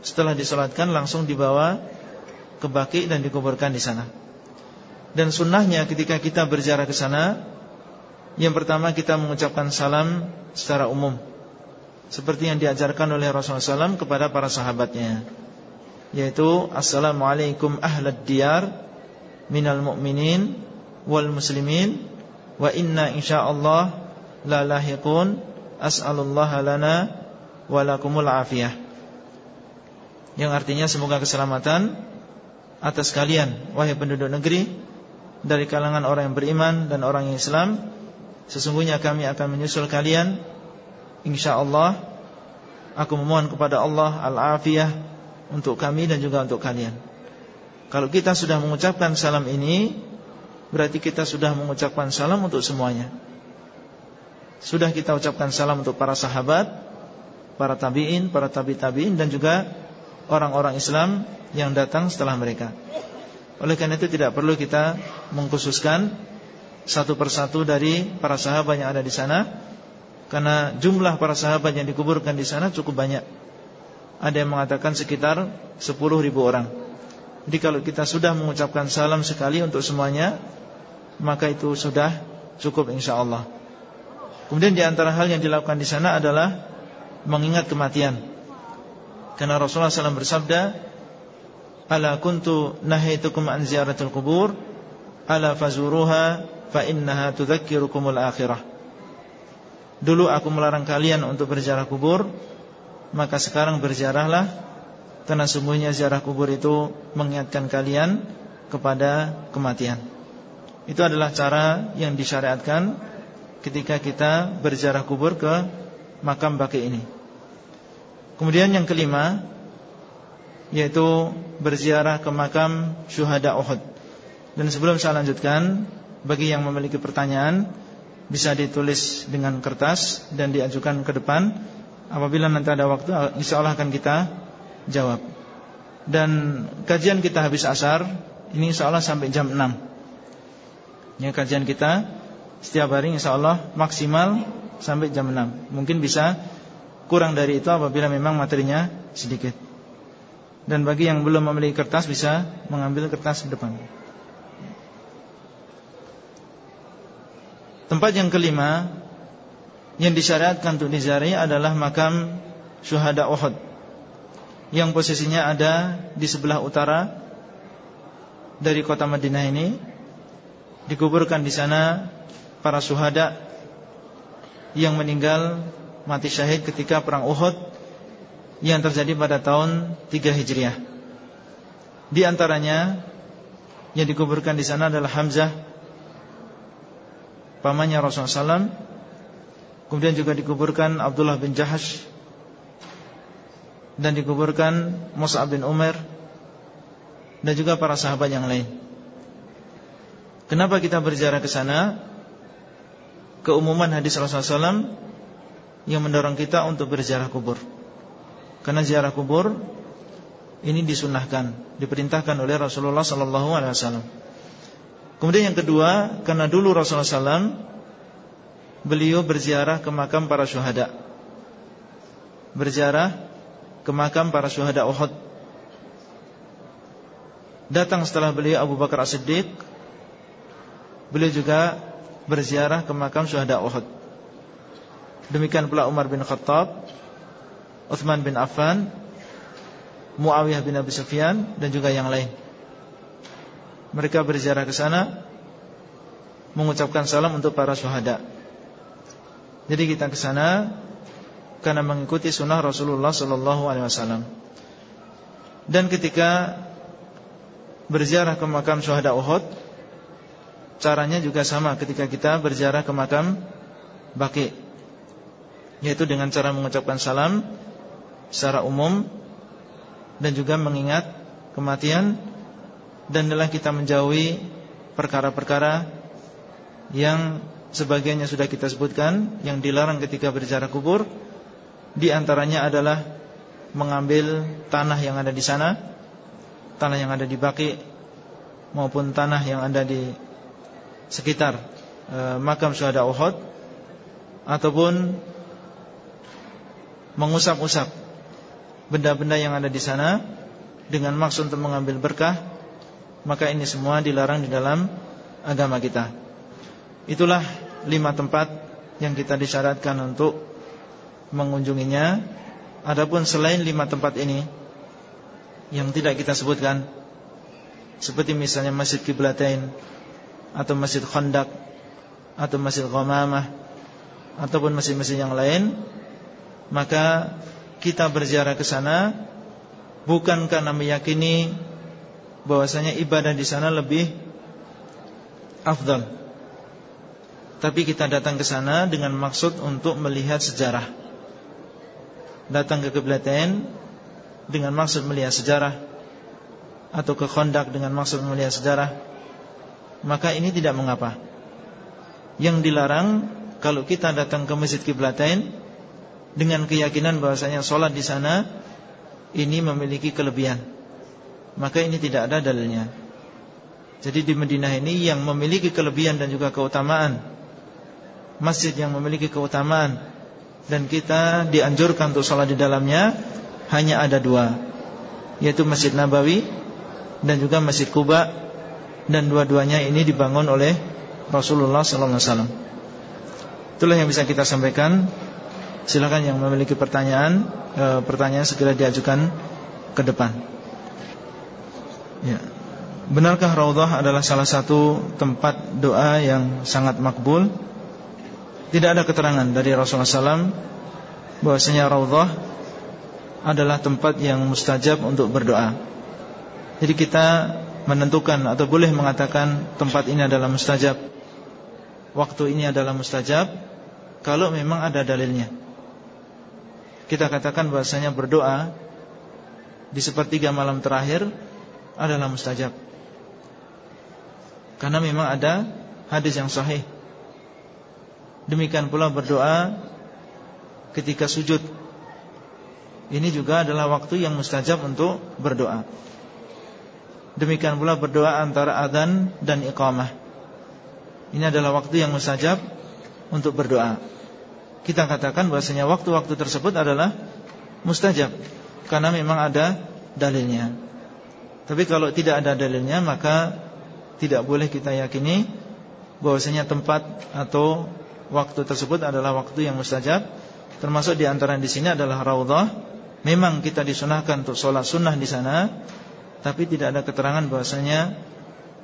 S1: Setelah disolatkan langsung dibawa ke Baki dan dikuburkan di sana. Dan sunnahnya ketika kita berziarah ke sana, yang pertama kita mengucapkan salam secara umum, seperti yang diajarkan oleh Rasulullah SAW kepada para sahabatnya, yaitu Assalamualaikum ahlad diyar minal mu'minin wal muslimin wa inna insyaallah la lahiqun as'alullah lana walakumul afiyah. Yang artinya semoga keselamatan atas kalian wahai penduduk negeri dari kalangan orang yang beriman dan orang yang Islam Sesungguhnya kami akan menyusul kalian. InsyaAllah Aku memohon kepada Allah Al-afiyah Untuk kami dan juga untuk kalian. Kalau kita sudah mengucapkan salam ini Berarti kita sudah mengucapkan salam untuk semuanya. Sudah kita ucapkan salam untuk para sahabat Para tabi'in, para tabi-tabi'in Dan juga orang-orang Islam Yang datang setelah mereka. Oleh karena itu tidak perlu kita Mengkhususkan Satu persatu dari para sahabat yang ada di sana Karena jumlah para sahabat yang dikuburkan di sana cukup banyak. Ada yang mengatakan sekitar 10 ribu orang. Jadi kalau kita sudah mengucapkan salam sekali untuk semuanya Maka itu sudah cukup insya Allah. Kemudian di antara hal yang dilakukan di sana adalah Mengingat kematian Karena Rasulullah SAW bersabda Ala kuntu nahaitukum an ziyaratul kubur Ala fazuruha Fa innaha tudzakirukumul akhirah. Dulu aku melarang kalian untuk berziarah kubur Maka sekarang berziarahlah Karena sungguhnya ziarah kubur itu Mengingatkan kalian Kepada kematian. Itu adalah cara yang disyariatkan Ketika kita berziarah kubur ke Makam baki ini Kemudian yang kelima Yaitu berziarah ke makam Syuhada Uhud Dan sebelum saya lanjutkan Bagi yang memiliki pertanyaan bisa ditulis dengan kertas dan diajukan ke depan. Apabila nanti ada waktu, insya Allah akan kita jawab. Dan kajian kita habis asar, ini insya Allah sampai jam 6. Ya, kajian kita setiap hari insya Allah maksimal sampai jam 6. Mungkin bisa kurang dari itu apabila memang materinya sedikit. Dan bagi yang belum memiliki kertas bisa mengambil kertas di depan. Tempat yang kelima yang disyariatkan untuk diziarahi adalah makam syuhada Uhud yang posisinya ada di sebelah utara dari kota Madinah ini. Dikuburkan di sana para syuhada yang meninggal mati syahid ketika perang Uhud yang terjadi pada tahun 3 Hijriah. Di antaranya yang dikuburkan di sana adalah Hamzah pamannya Rasulullah SAW Kemudian juga dikuburkan Abdullah bin Jahash Dan dikuburkan Mus'ab bin Umar Dan juga para sahabat yang lain Kenapa kita berjarak ke sana? Keumuman hadis Rasulullah SAW Yang mendorong kita untuk berjarah kubur Karena ziarah kubur Ini disunahkan Diperintahkan oleh Rasulullah SAW Kemudian yang kedua, karena dulu Rasulullah SAW beliau berziarah ke makam para syuhada. Berziarah ke makam para syuhada Uhud. Datang setelah beliau Abu Bakar As-Siddiq, beliau juga berziarah ke makam syuhada Uhud. Demikian pula Umar bin Khattab, Uthman bin Affan, Muawiyah bin Abi Sufyan dan juga yang lain mereka berziarah ke sana mengucapkan salam untuk para syuhada. Jadi kita ke sana karena mengikuti sunnah Rasulullah sallallahu alaihi wasallam. Dan ketika berziarah ke makam syuhada Uhud, caranya juga sama ketika kita berziarah ke makam Baqi. Yaitu dengan cara mengucapkan salam secara umum dan juga mengingat kematian dan adalah kita menjauhi perkara-perkara yang sebagiannya sudah kita sebutkan yang dilarang ketika berjarak kubur. Di antaranya adalah mengambil tanah yang ada di sana tanah yang ada di baki maupun tanah yang ada di sekitar e, makam syuhada Uhud ataupun mengusap-usap benda-benda yang ada di sana dengan maksud untuk mengambil berkah maka ini semua dilarang di dalam agama kita. Itulah lima tempat yang kita disyaratkan untuk mengunjunginya. Adapun selain lima tempat ini yang tidak kita sebutkan, seperti misalnya Masjid Kiblatain atau Masjid Khandaq atau Masjid Ghamamah ataupun masjid-masjid yang lain, maka kita berziarah ke sana bukan karena meyakini bahwasanya ibadah di sana lebih afdal. Tapi kita datang ke sana dengan maksud untuk melihat sejarah. Datang ke Kiblatain dengan maksud melihat sejarah atau ke Khandaq dengan maksud melihat sejarah, maka ini tidak mengapa. Yang dilarang kalau kita datang ke Masjid Kiblatain dengan keyakinan bahwasanya sholat di sana ini memiliki kelebihan, maka ini tidak ada dalilnya. Jadi di Madinah ini yang memiliki kelebihan dan juga keutamaan Masjid yang memiliki keutamaan Dan kita dianjurkan untuk sholat di dalamnya Hanya ada dua Yaitu Masjid Nabawi Dan juga Masjid Kuba Dan dua-duanya ini dibangun oleh Rasulullah SAW Itulah yang bisa kita sampaikan Silakan yang memiliki pertanyaan e, Pertanyaan segera diajukan ke depan Ya Benarkah Raudhah adalah salah satu tempat doa yang sangat makbul? Tidak ada keterangan dari Rasulullah SAW bahwasanya Raudhah adalah tempat yang mustajab untuk berdoa. Jadi kita menentukan atau boleh mengatakan tempat ini adalah mustajab, waktu ini adalah mustajab kalau memang ada dalilnya. Kita katakan bahwasanya berdoa di sepertiga malam terakhir adalah mustajab. Karena memang ada hadis yang sahih. Demikian pula berdoa ketika sujud. Ini juga adalah waktu yang mustajab untuk berdoa. Demikian pula berdoa antara adhan dan iqamah. Ini adalah waktu yang mustajab untuk berdoa Kita katakan bahasanya waktu-waktu tersebut adalah mustajab Karena memang ada dalilnya Tapi kalau tidak ada dalilnya maka tidak boleh kita yakini bahwasanya tempat atau waktu tersebut adalah waktu yang mustajab. Termasuk di antara di sini adalah raudhah. Memang kita disunahkan untuk sholat sunnah di sana, tapi tidak ada keterangan bahwasanya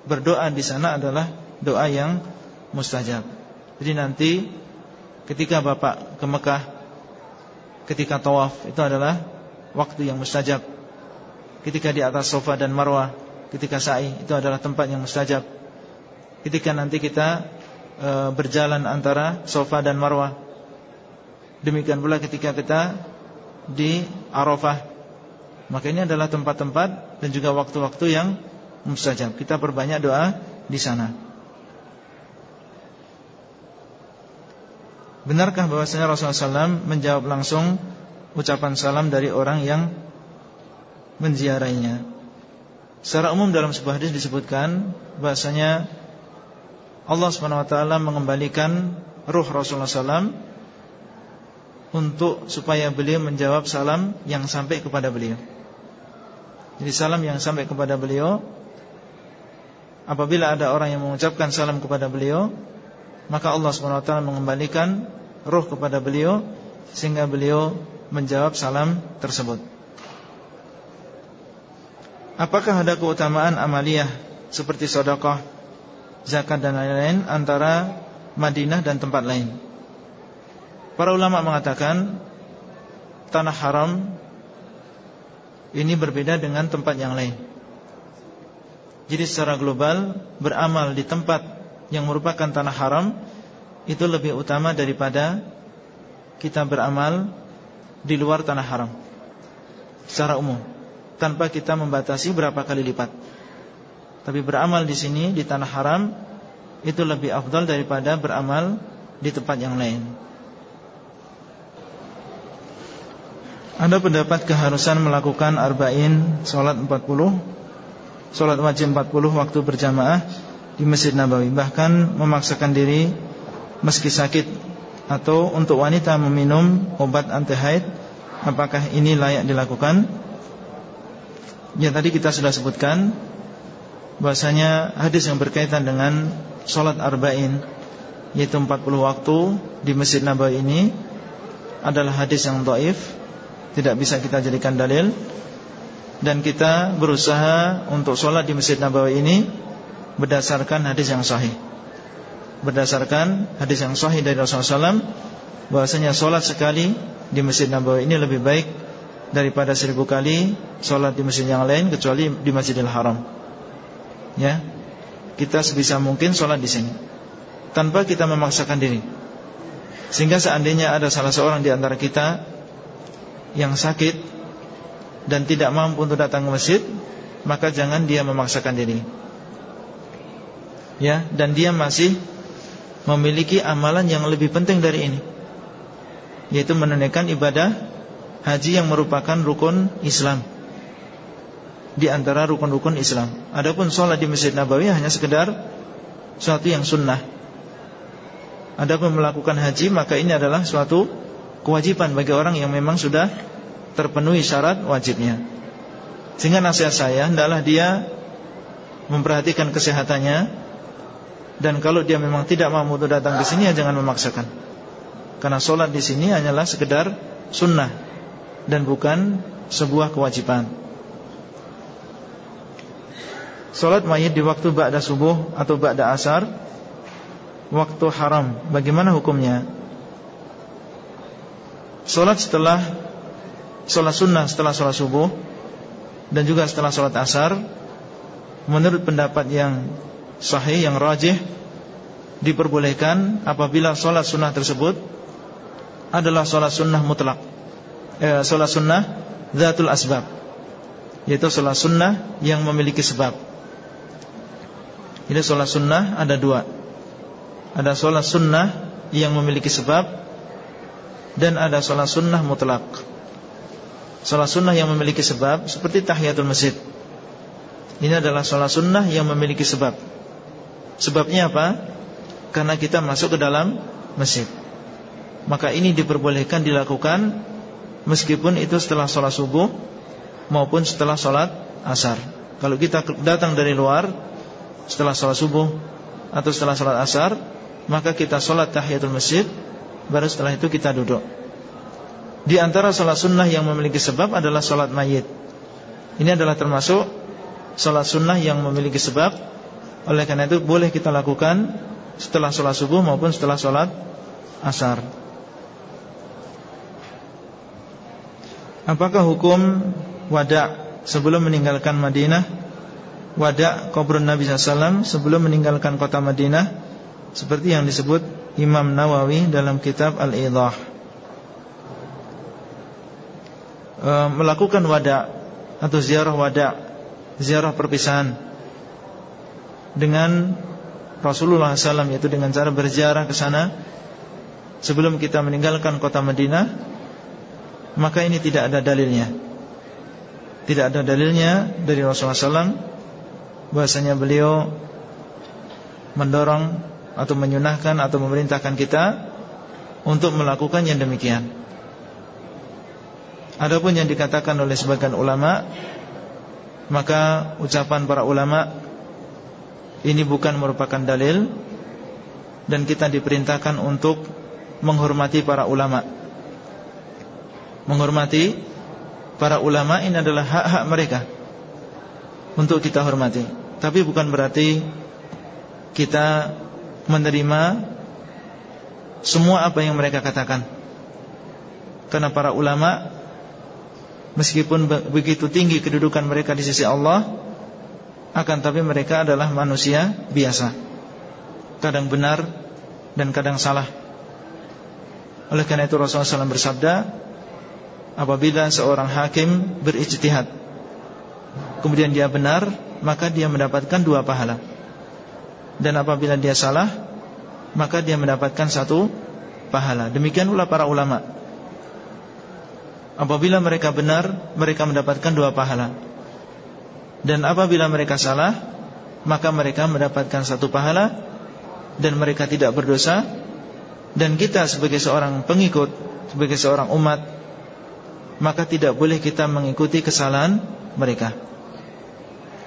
S1: berdoa di sana adalah doa yang mustajab. Jadi nanti ketika Bapak ke Mekah ketika tawaf itu adalah waktu yang mustajab. Ketika di atas sofa dan marwah ketika sa'i itu adalah tempat yang mustajab. Ketika nanti kita e, berjalan antara Sofa dan Marwah. Demikian pula ketika kita di Arafah. Maka ini adalah tempat-tempat dan juga waktu-waktu yang mustajab. Kita perbanyak doa di sana. Benarkah bahwasanya Rasulullah SAW menjawab langsung ucapan salam dari orang yang menziarainya? Secara umum dalam sebuah hadis disebutkan bahasanya Allah SWT mengembalikan ruh Rasulullah SAW untuk supaya beliau menjawab salam yang sampai kepada beliau. Jadi salam yang sampai kepada beliau apabila ada orang yang mengucapkan salam kepada beliau, maka Allah SWT mengembalikan ruh kepada beliau sehingga beliau menjawab salam tersebut. Apakah ada keutamaan amaliyah seperti sedekah, zakat dan lain-lain antara Madinah dan tempat lain? Para ulama mengatakan tanah haram ini berbeda dengan tempat yang lain. Jadi secara global beramal di tempat yang merupakan tanah haram itu lebih utama daripada kita beramal di luar tanah haram. Secara umum tanpa kita membatasi berapa kali lipat. Tapi beramal di sini di tanah haram itu lebih afdal daripada beramal di tempat yang lain. Ada pendapat keharusan melakukan arba'in Salat 40 Salat wajib 40 waktu berjamaah Di Masjid Nabawi. Bahkan memaksakan diri Meski sakit Atau untuk wanita meminum obat anti haid Apakah ini layak dilakukan? Ya tadi kita sudah sebutkan bahasanya hadis yang berkaitan dengan Sholat arba'in Yaitu 40 waktu Di Masjid Nabawi ini Adalah hadis yang do'if Tidak bisa kita jadikan dalil. Dan kita berusaha Untuk sholat di Masjid Nabawi ini Berdasarkan hadis yang sahih Berdasarkan hadis yang sahih dari Rasulullah SAW bahwasanya sholat sekali Di Masjid Nabawi ini lebih baik daripada seribu kali sholat di masjid yang lain kecuali di Masjidil Haram. Ya, kita sebisa mungkin sholat di sini tanpa kita memaksakan diri. Sehingga seandainya ada salah seorang di antara kita yang sakit dan tidak mampu untuk datang ke masjid, maka jangan dia memaksakan diri. Ya, dan dia masih memiliki amalan yang lebih penting dari ini, yaitu menunaikan ibadah haji yang merupakan rukun Islam di antara rukun-rukun Islam. Adapun sholat di Masjid Nabawi hanya sekedar suatu yang sunnah. Adapun melakukan haji maka ini adalah suatu kewajiban bagi orang yang memang sudah terpenuhi syarat wajibnya. Sehingga nasihat saya hendaklah dia memperhatikan kesehatannya dan kalau dia memang tidak mampu untuk datang ke sini ya jangan memaksakan. Karena sholat di sini hanyalah sekedar sunnah dan bukan sebuah kewajiban. Salat mayit di waktu ba'da subuh atau ba'da asar Waktu haram Bagaimana hukumnya? Salat setelah Salat sunnah setelah salat subuh Dan juga setelah salat asar Menurut pendapat yang Sahih, yang rajih Diperbolehkan apabila salat sunnah tersebut Adalah salat sunnah mutlak. Eh, Salat sunnah Zatul asbab Yaitu salat sunnah yang memiliki sebab. Ini sholat sunnah ada dua. Ada sholat sunnah yang memiliki sebab Dan ada sholat sunnah mutlak. Sholat sunnah yang memiliki sebab Seperti tahiyatul masjid. Ini adalah sholat sunnah yang memiliki sebab Sebabnya apa? Karena kita masuk ke dalam masjid. Maka ini diperbolehkan dilakukan Meskipun itu setelah sholat subuh Maupun setelah sholat asar. Kalau kita datang dari luar setelah sholat subuh atau setelah sholat asar maka kita sholat tahiyatul masjid baru setelah itu kita duduk. Di antara sholat sunnah yang memiliki sebab adalah sholat mayit. Ini adalah termasuk sholat sunnah yang memiliki sebab oleh karena itu boleh kita lakukan setelah sholat subuh maupun setelah sholat asar. Apakah hukum wada sebelum meninggalkan Madinah? Wada kuburan Nabi SAW sebelum meninggalkan kota Madinah? Seperti yang disebut Imam Nawawi dalam kitab Al-Idah. E, melakukan wada atau ziarah wada ziarah perpisahan dengan Rasulullah SAW yaitu dengan cara berziarah ke sana sebelum kita meninggalkan kota Madinah maka ini tidak ada dalilnya tidak ada dalilnya dari Rasulullah SAW bahasanya beliau mendorong atau menyunahkan atau memerintahkan kita untuk melakukan yang demikian. Adapun yang dikatakan oleh sebagian ulama, maka ucapan para ulama ini bukan merupakan dalil dan kita diperintahkan untuk menghormati para ulama. Menghormati para ulama ini adalah hak-hak mereka untuk kita hormati. Tapi bukan berarti kita menerima semua apa yang mereka katakan. Karena para ulama meskipun begitu tinggi kedudukan mereka di sisi Allah, akan tapi mereka adalah manusia biasa. Kadang benar dan kadang salah. Oleh karena itu Rasulullah SAW bersabda, apabila seorang hakim berijtihad, kemudian dia benar, maka dia mendapatkan dua pahala. Dan apabila dia salah, maka dia mendapatkan satu pahala. Demikian pula para ulama. Apabila mereka benar, mereka mendapatkan dua pahala. Dan apabila mereka salah, maka mereka mendapatkan satu pahala dan mereka tidak berdosa. Dan kita sebagai seorang pengikut, sebagai seorang umat, maka tidak boleh kita mengikuti kesalahan mereka.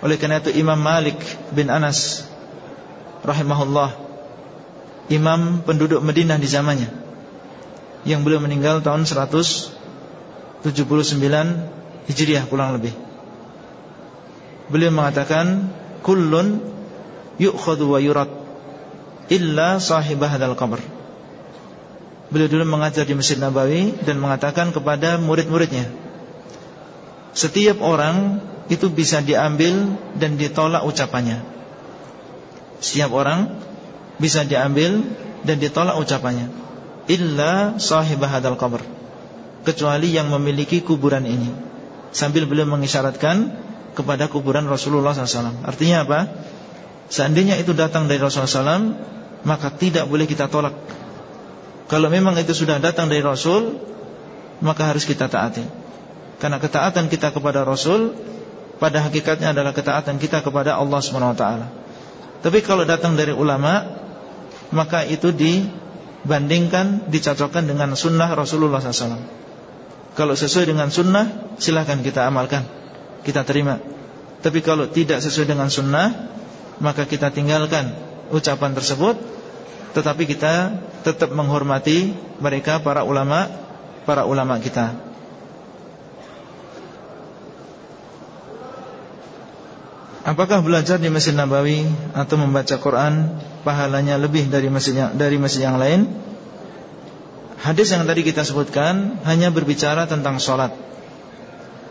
S1: Oleh karena itu Imam Malik bin Anas rahimahullah imam penduduk Madinah di zamannya yang beliau meninggal tahun 179 Hijriah pulang lebih. Beliau mengatakan kullun yu'khadhu wa yurad illa sahibah hadzal qabr. Beliau dulu mengajar di Masjid Nabawi dan mengatakan kepada murid-muridnya Setiap orang itu bisa diambil dan ditolak ucapannya. Setiap orang bisa diambil dan ditolak ucapannya. Illa sahibah hadal qabr. Kecuali yang memiliki kuburan ini. Sambil beliau mengisyaratkan kepada kuburan Rasulullah SAW artinya apa? Seandainya itu datang dari Rasulullah SAW maka tidak boleh kita tolak. Kalau memang itu sudah datang dari Rasul maka harus kita taati. Karena ketaatan kita kepada Rasul pada hakikatnya adalah ketaatan kita kepada Allah SWT tapi kalau datang dari ulama maka itu dibandingkan, dicocokkan dengan sunnah Rasulullah SAW. Kalau sesuai dengan sunnah, silahkan kita amalkan, kita terima. Tapi kalau tidak sesuai dengan sunnah, maka kita tinggalkan ucapan tersebut. Tetapi kita tetap menghormati mereka para ulama, para ulama kita. Apakah belajar di Masjid Nabawi atau membaca Quran pahalanya lebih dari masjid yang, dari masjid yang lain? Hadis yang tadi kita sebutkan hanya berbicara tentang solat.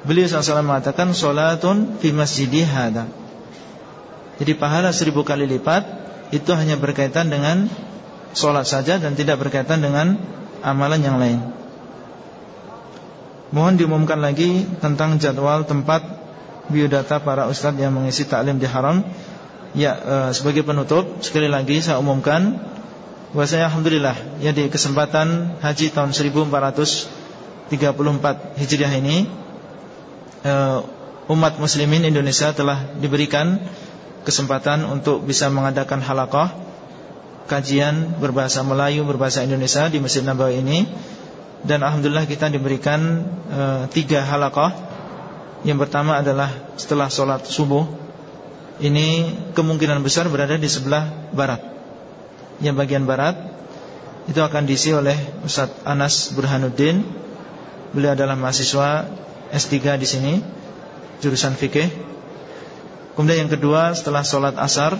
S1: Beliau SAW mengatakan solatun fi masjidi hada. Jadi pahala seribu kali lipat itu hanya berkaitan dengan solat saja dan tidak berkaitan dengan amalan yang lain. Mohon diumumkan lagi tentang jadwal tempat biodata para ustadz yang mengisi taklim di haram. Ya, e, sebagai penutup sekali lagi saya umumkan bahwasanya alhamdulillah ya di kesempatan haji tahun 1434 Hijriah ini umat muslimin Indonesia telah diberikan kesempatan untuk bisa mengadakan halakoh kajian berbahasa Melayu berbahasa Indonesia di Masjid Nabawi ini. Dan alhamdulillah kita diberikan e, tiga halakoh yang pertama adalah setelah sholat subuh. Ini kemungkinan besar berada di sebelah barat. Yang bagian barat Itu akan diisi oleh Ustadz Anas Burhanuddin. Beliau adalah mahasiswa S3 di sini Jurusan fikih Kemudian yang kedua setelah sholat asar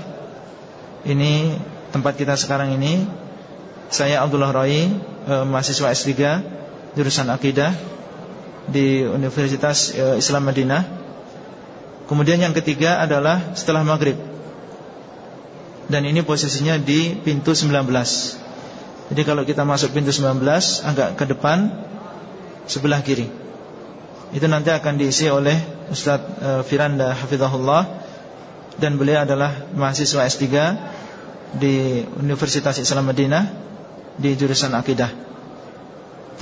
S1: Ini tempat kita sekarang ini Saya Abdullah Roy eh, Mahasiswa S3 Jurusan akidah di Universitas eh, Islam Madinah. Kemudian yang ketiga adalah setelah maghrib. Dan ini posisinya di pintu 19 Jadi kalau kita masuk pintu 19 Agak ke depan Sebelah kiri Itu nanti akan diisi oleh Ustadz eh, Firanda Hafizahullah Dan beliau adalah mahasiswa S3 Di Universitas Islam Madinah Di jurusan Akidah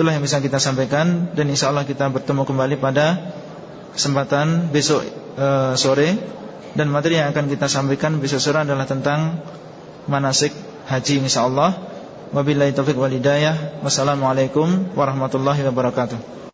S1: Itulah yang bisa kita sampaikan dan insya Allah kita bertemu kembali pada kesempatan besok e, sore dan materi yang akan kita sampaikan besok sore adalah tentang manasik haji insya Allah. Wabillahi taufiq walidayah. Wassalamualaikum warahmatullahi wabarakatuh.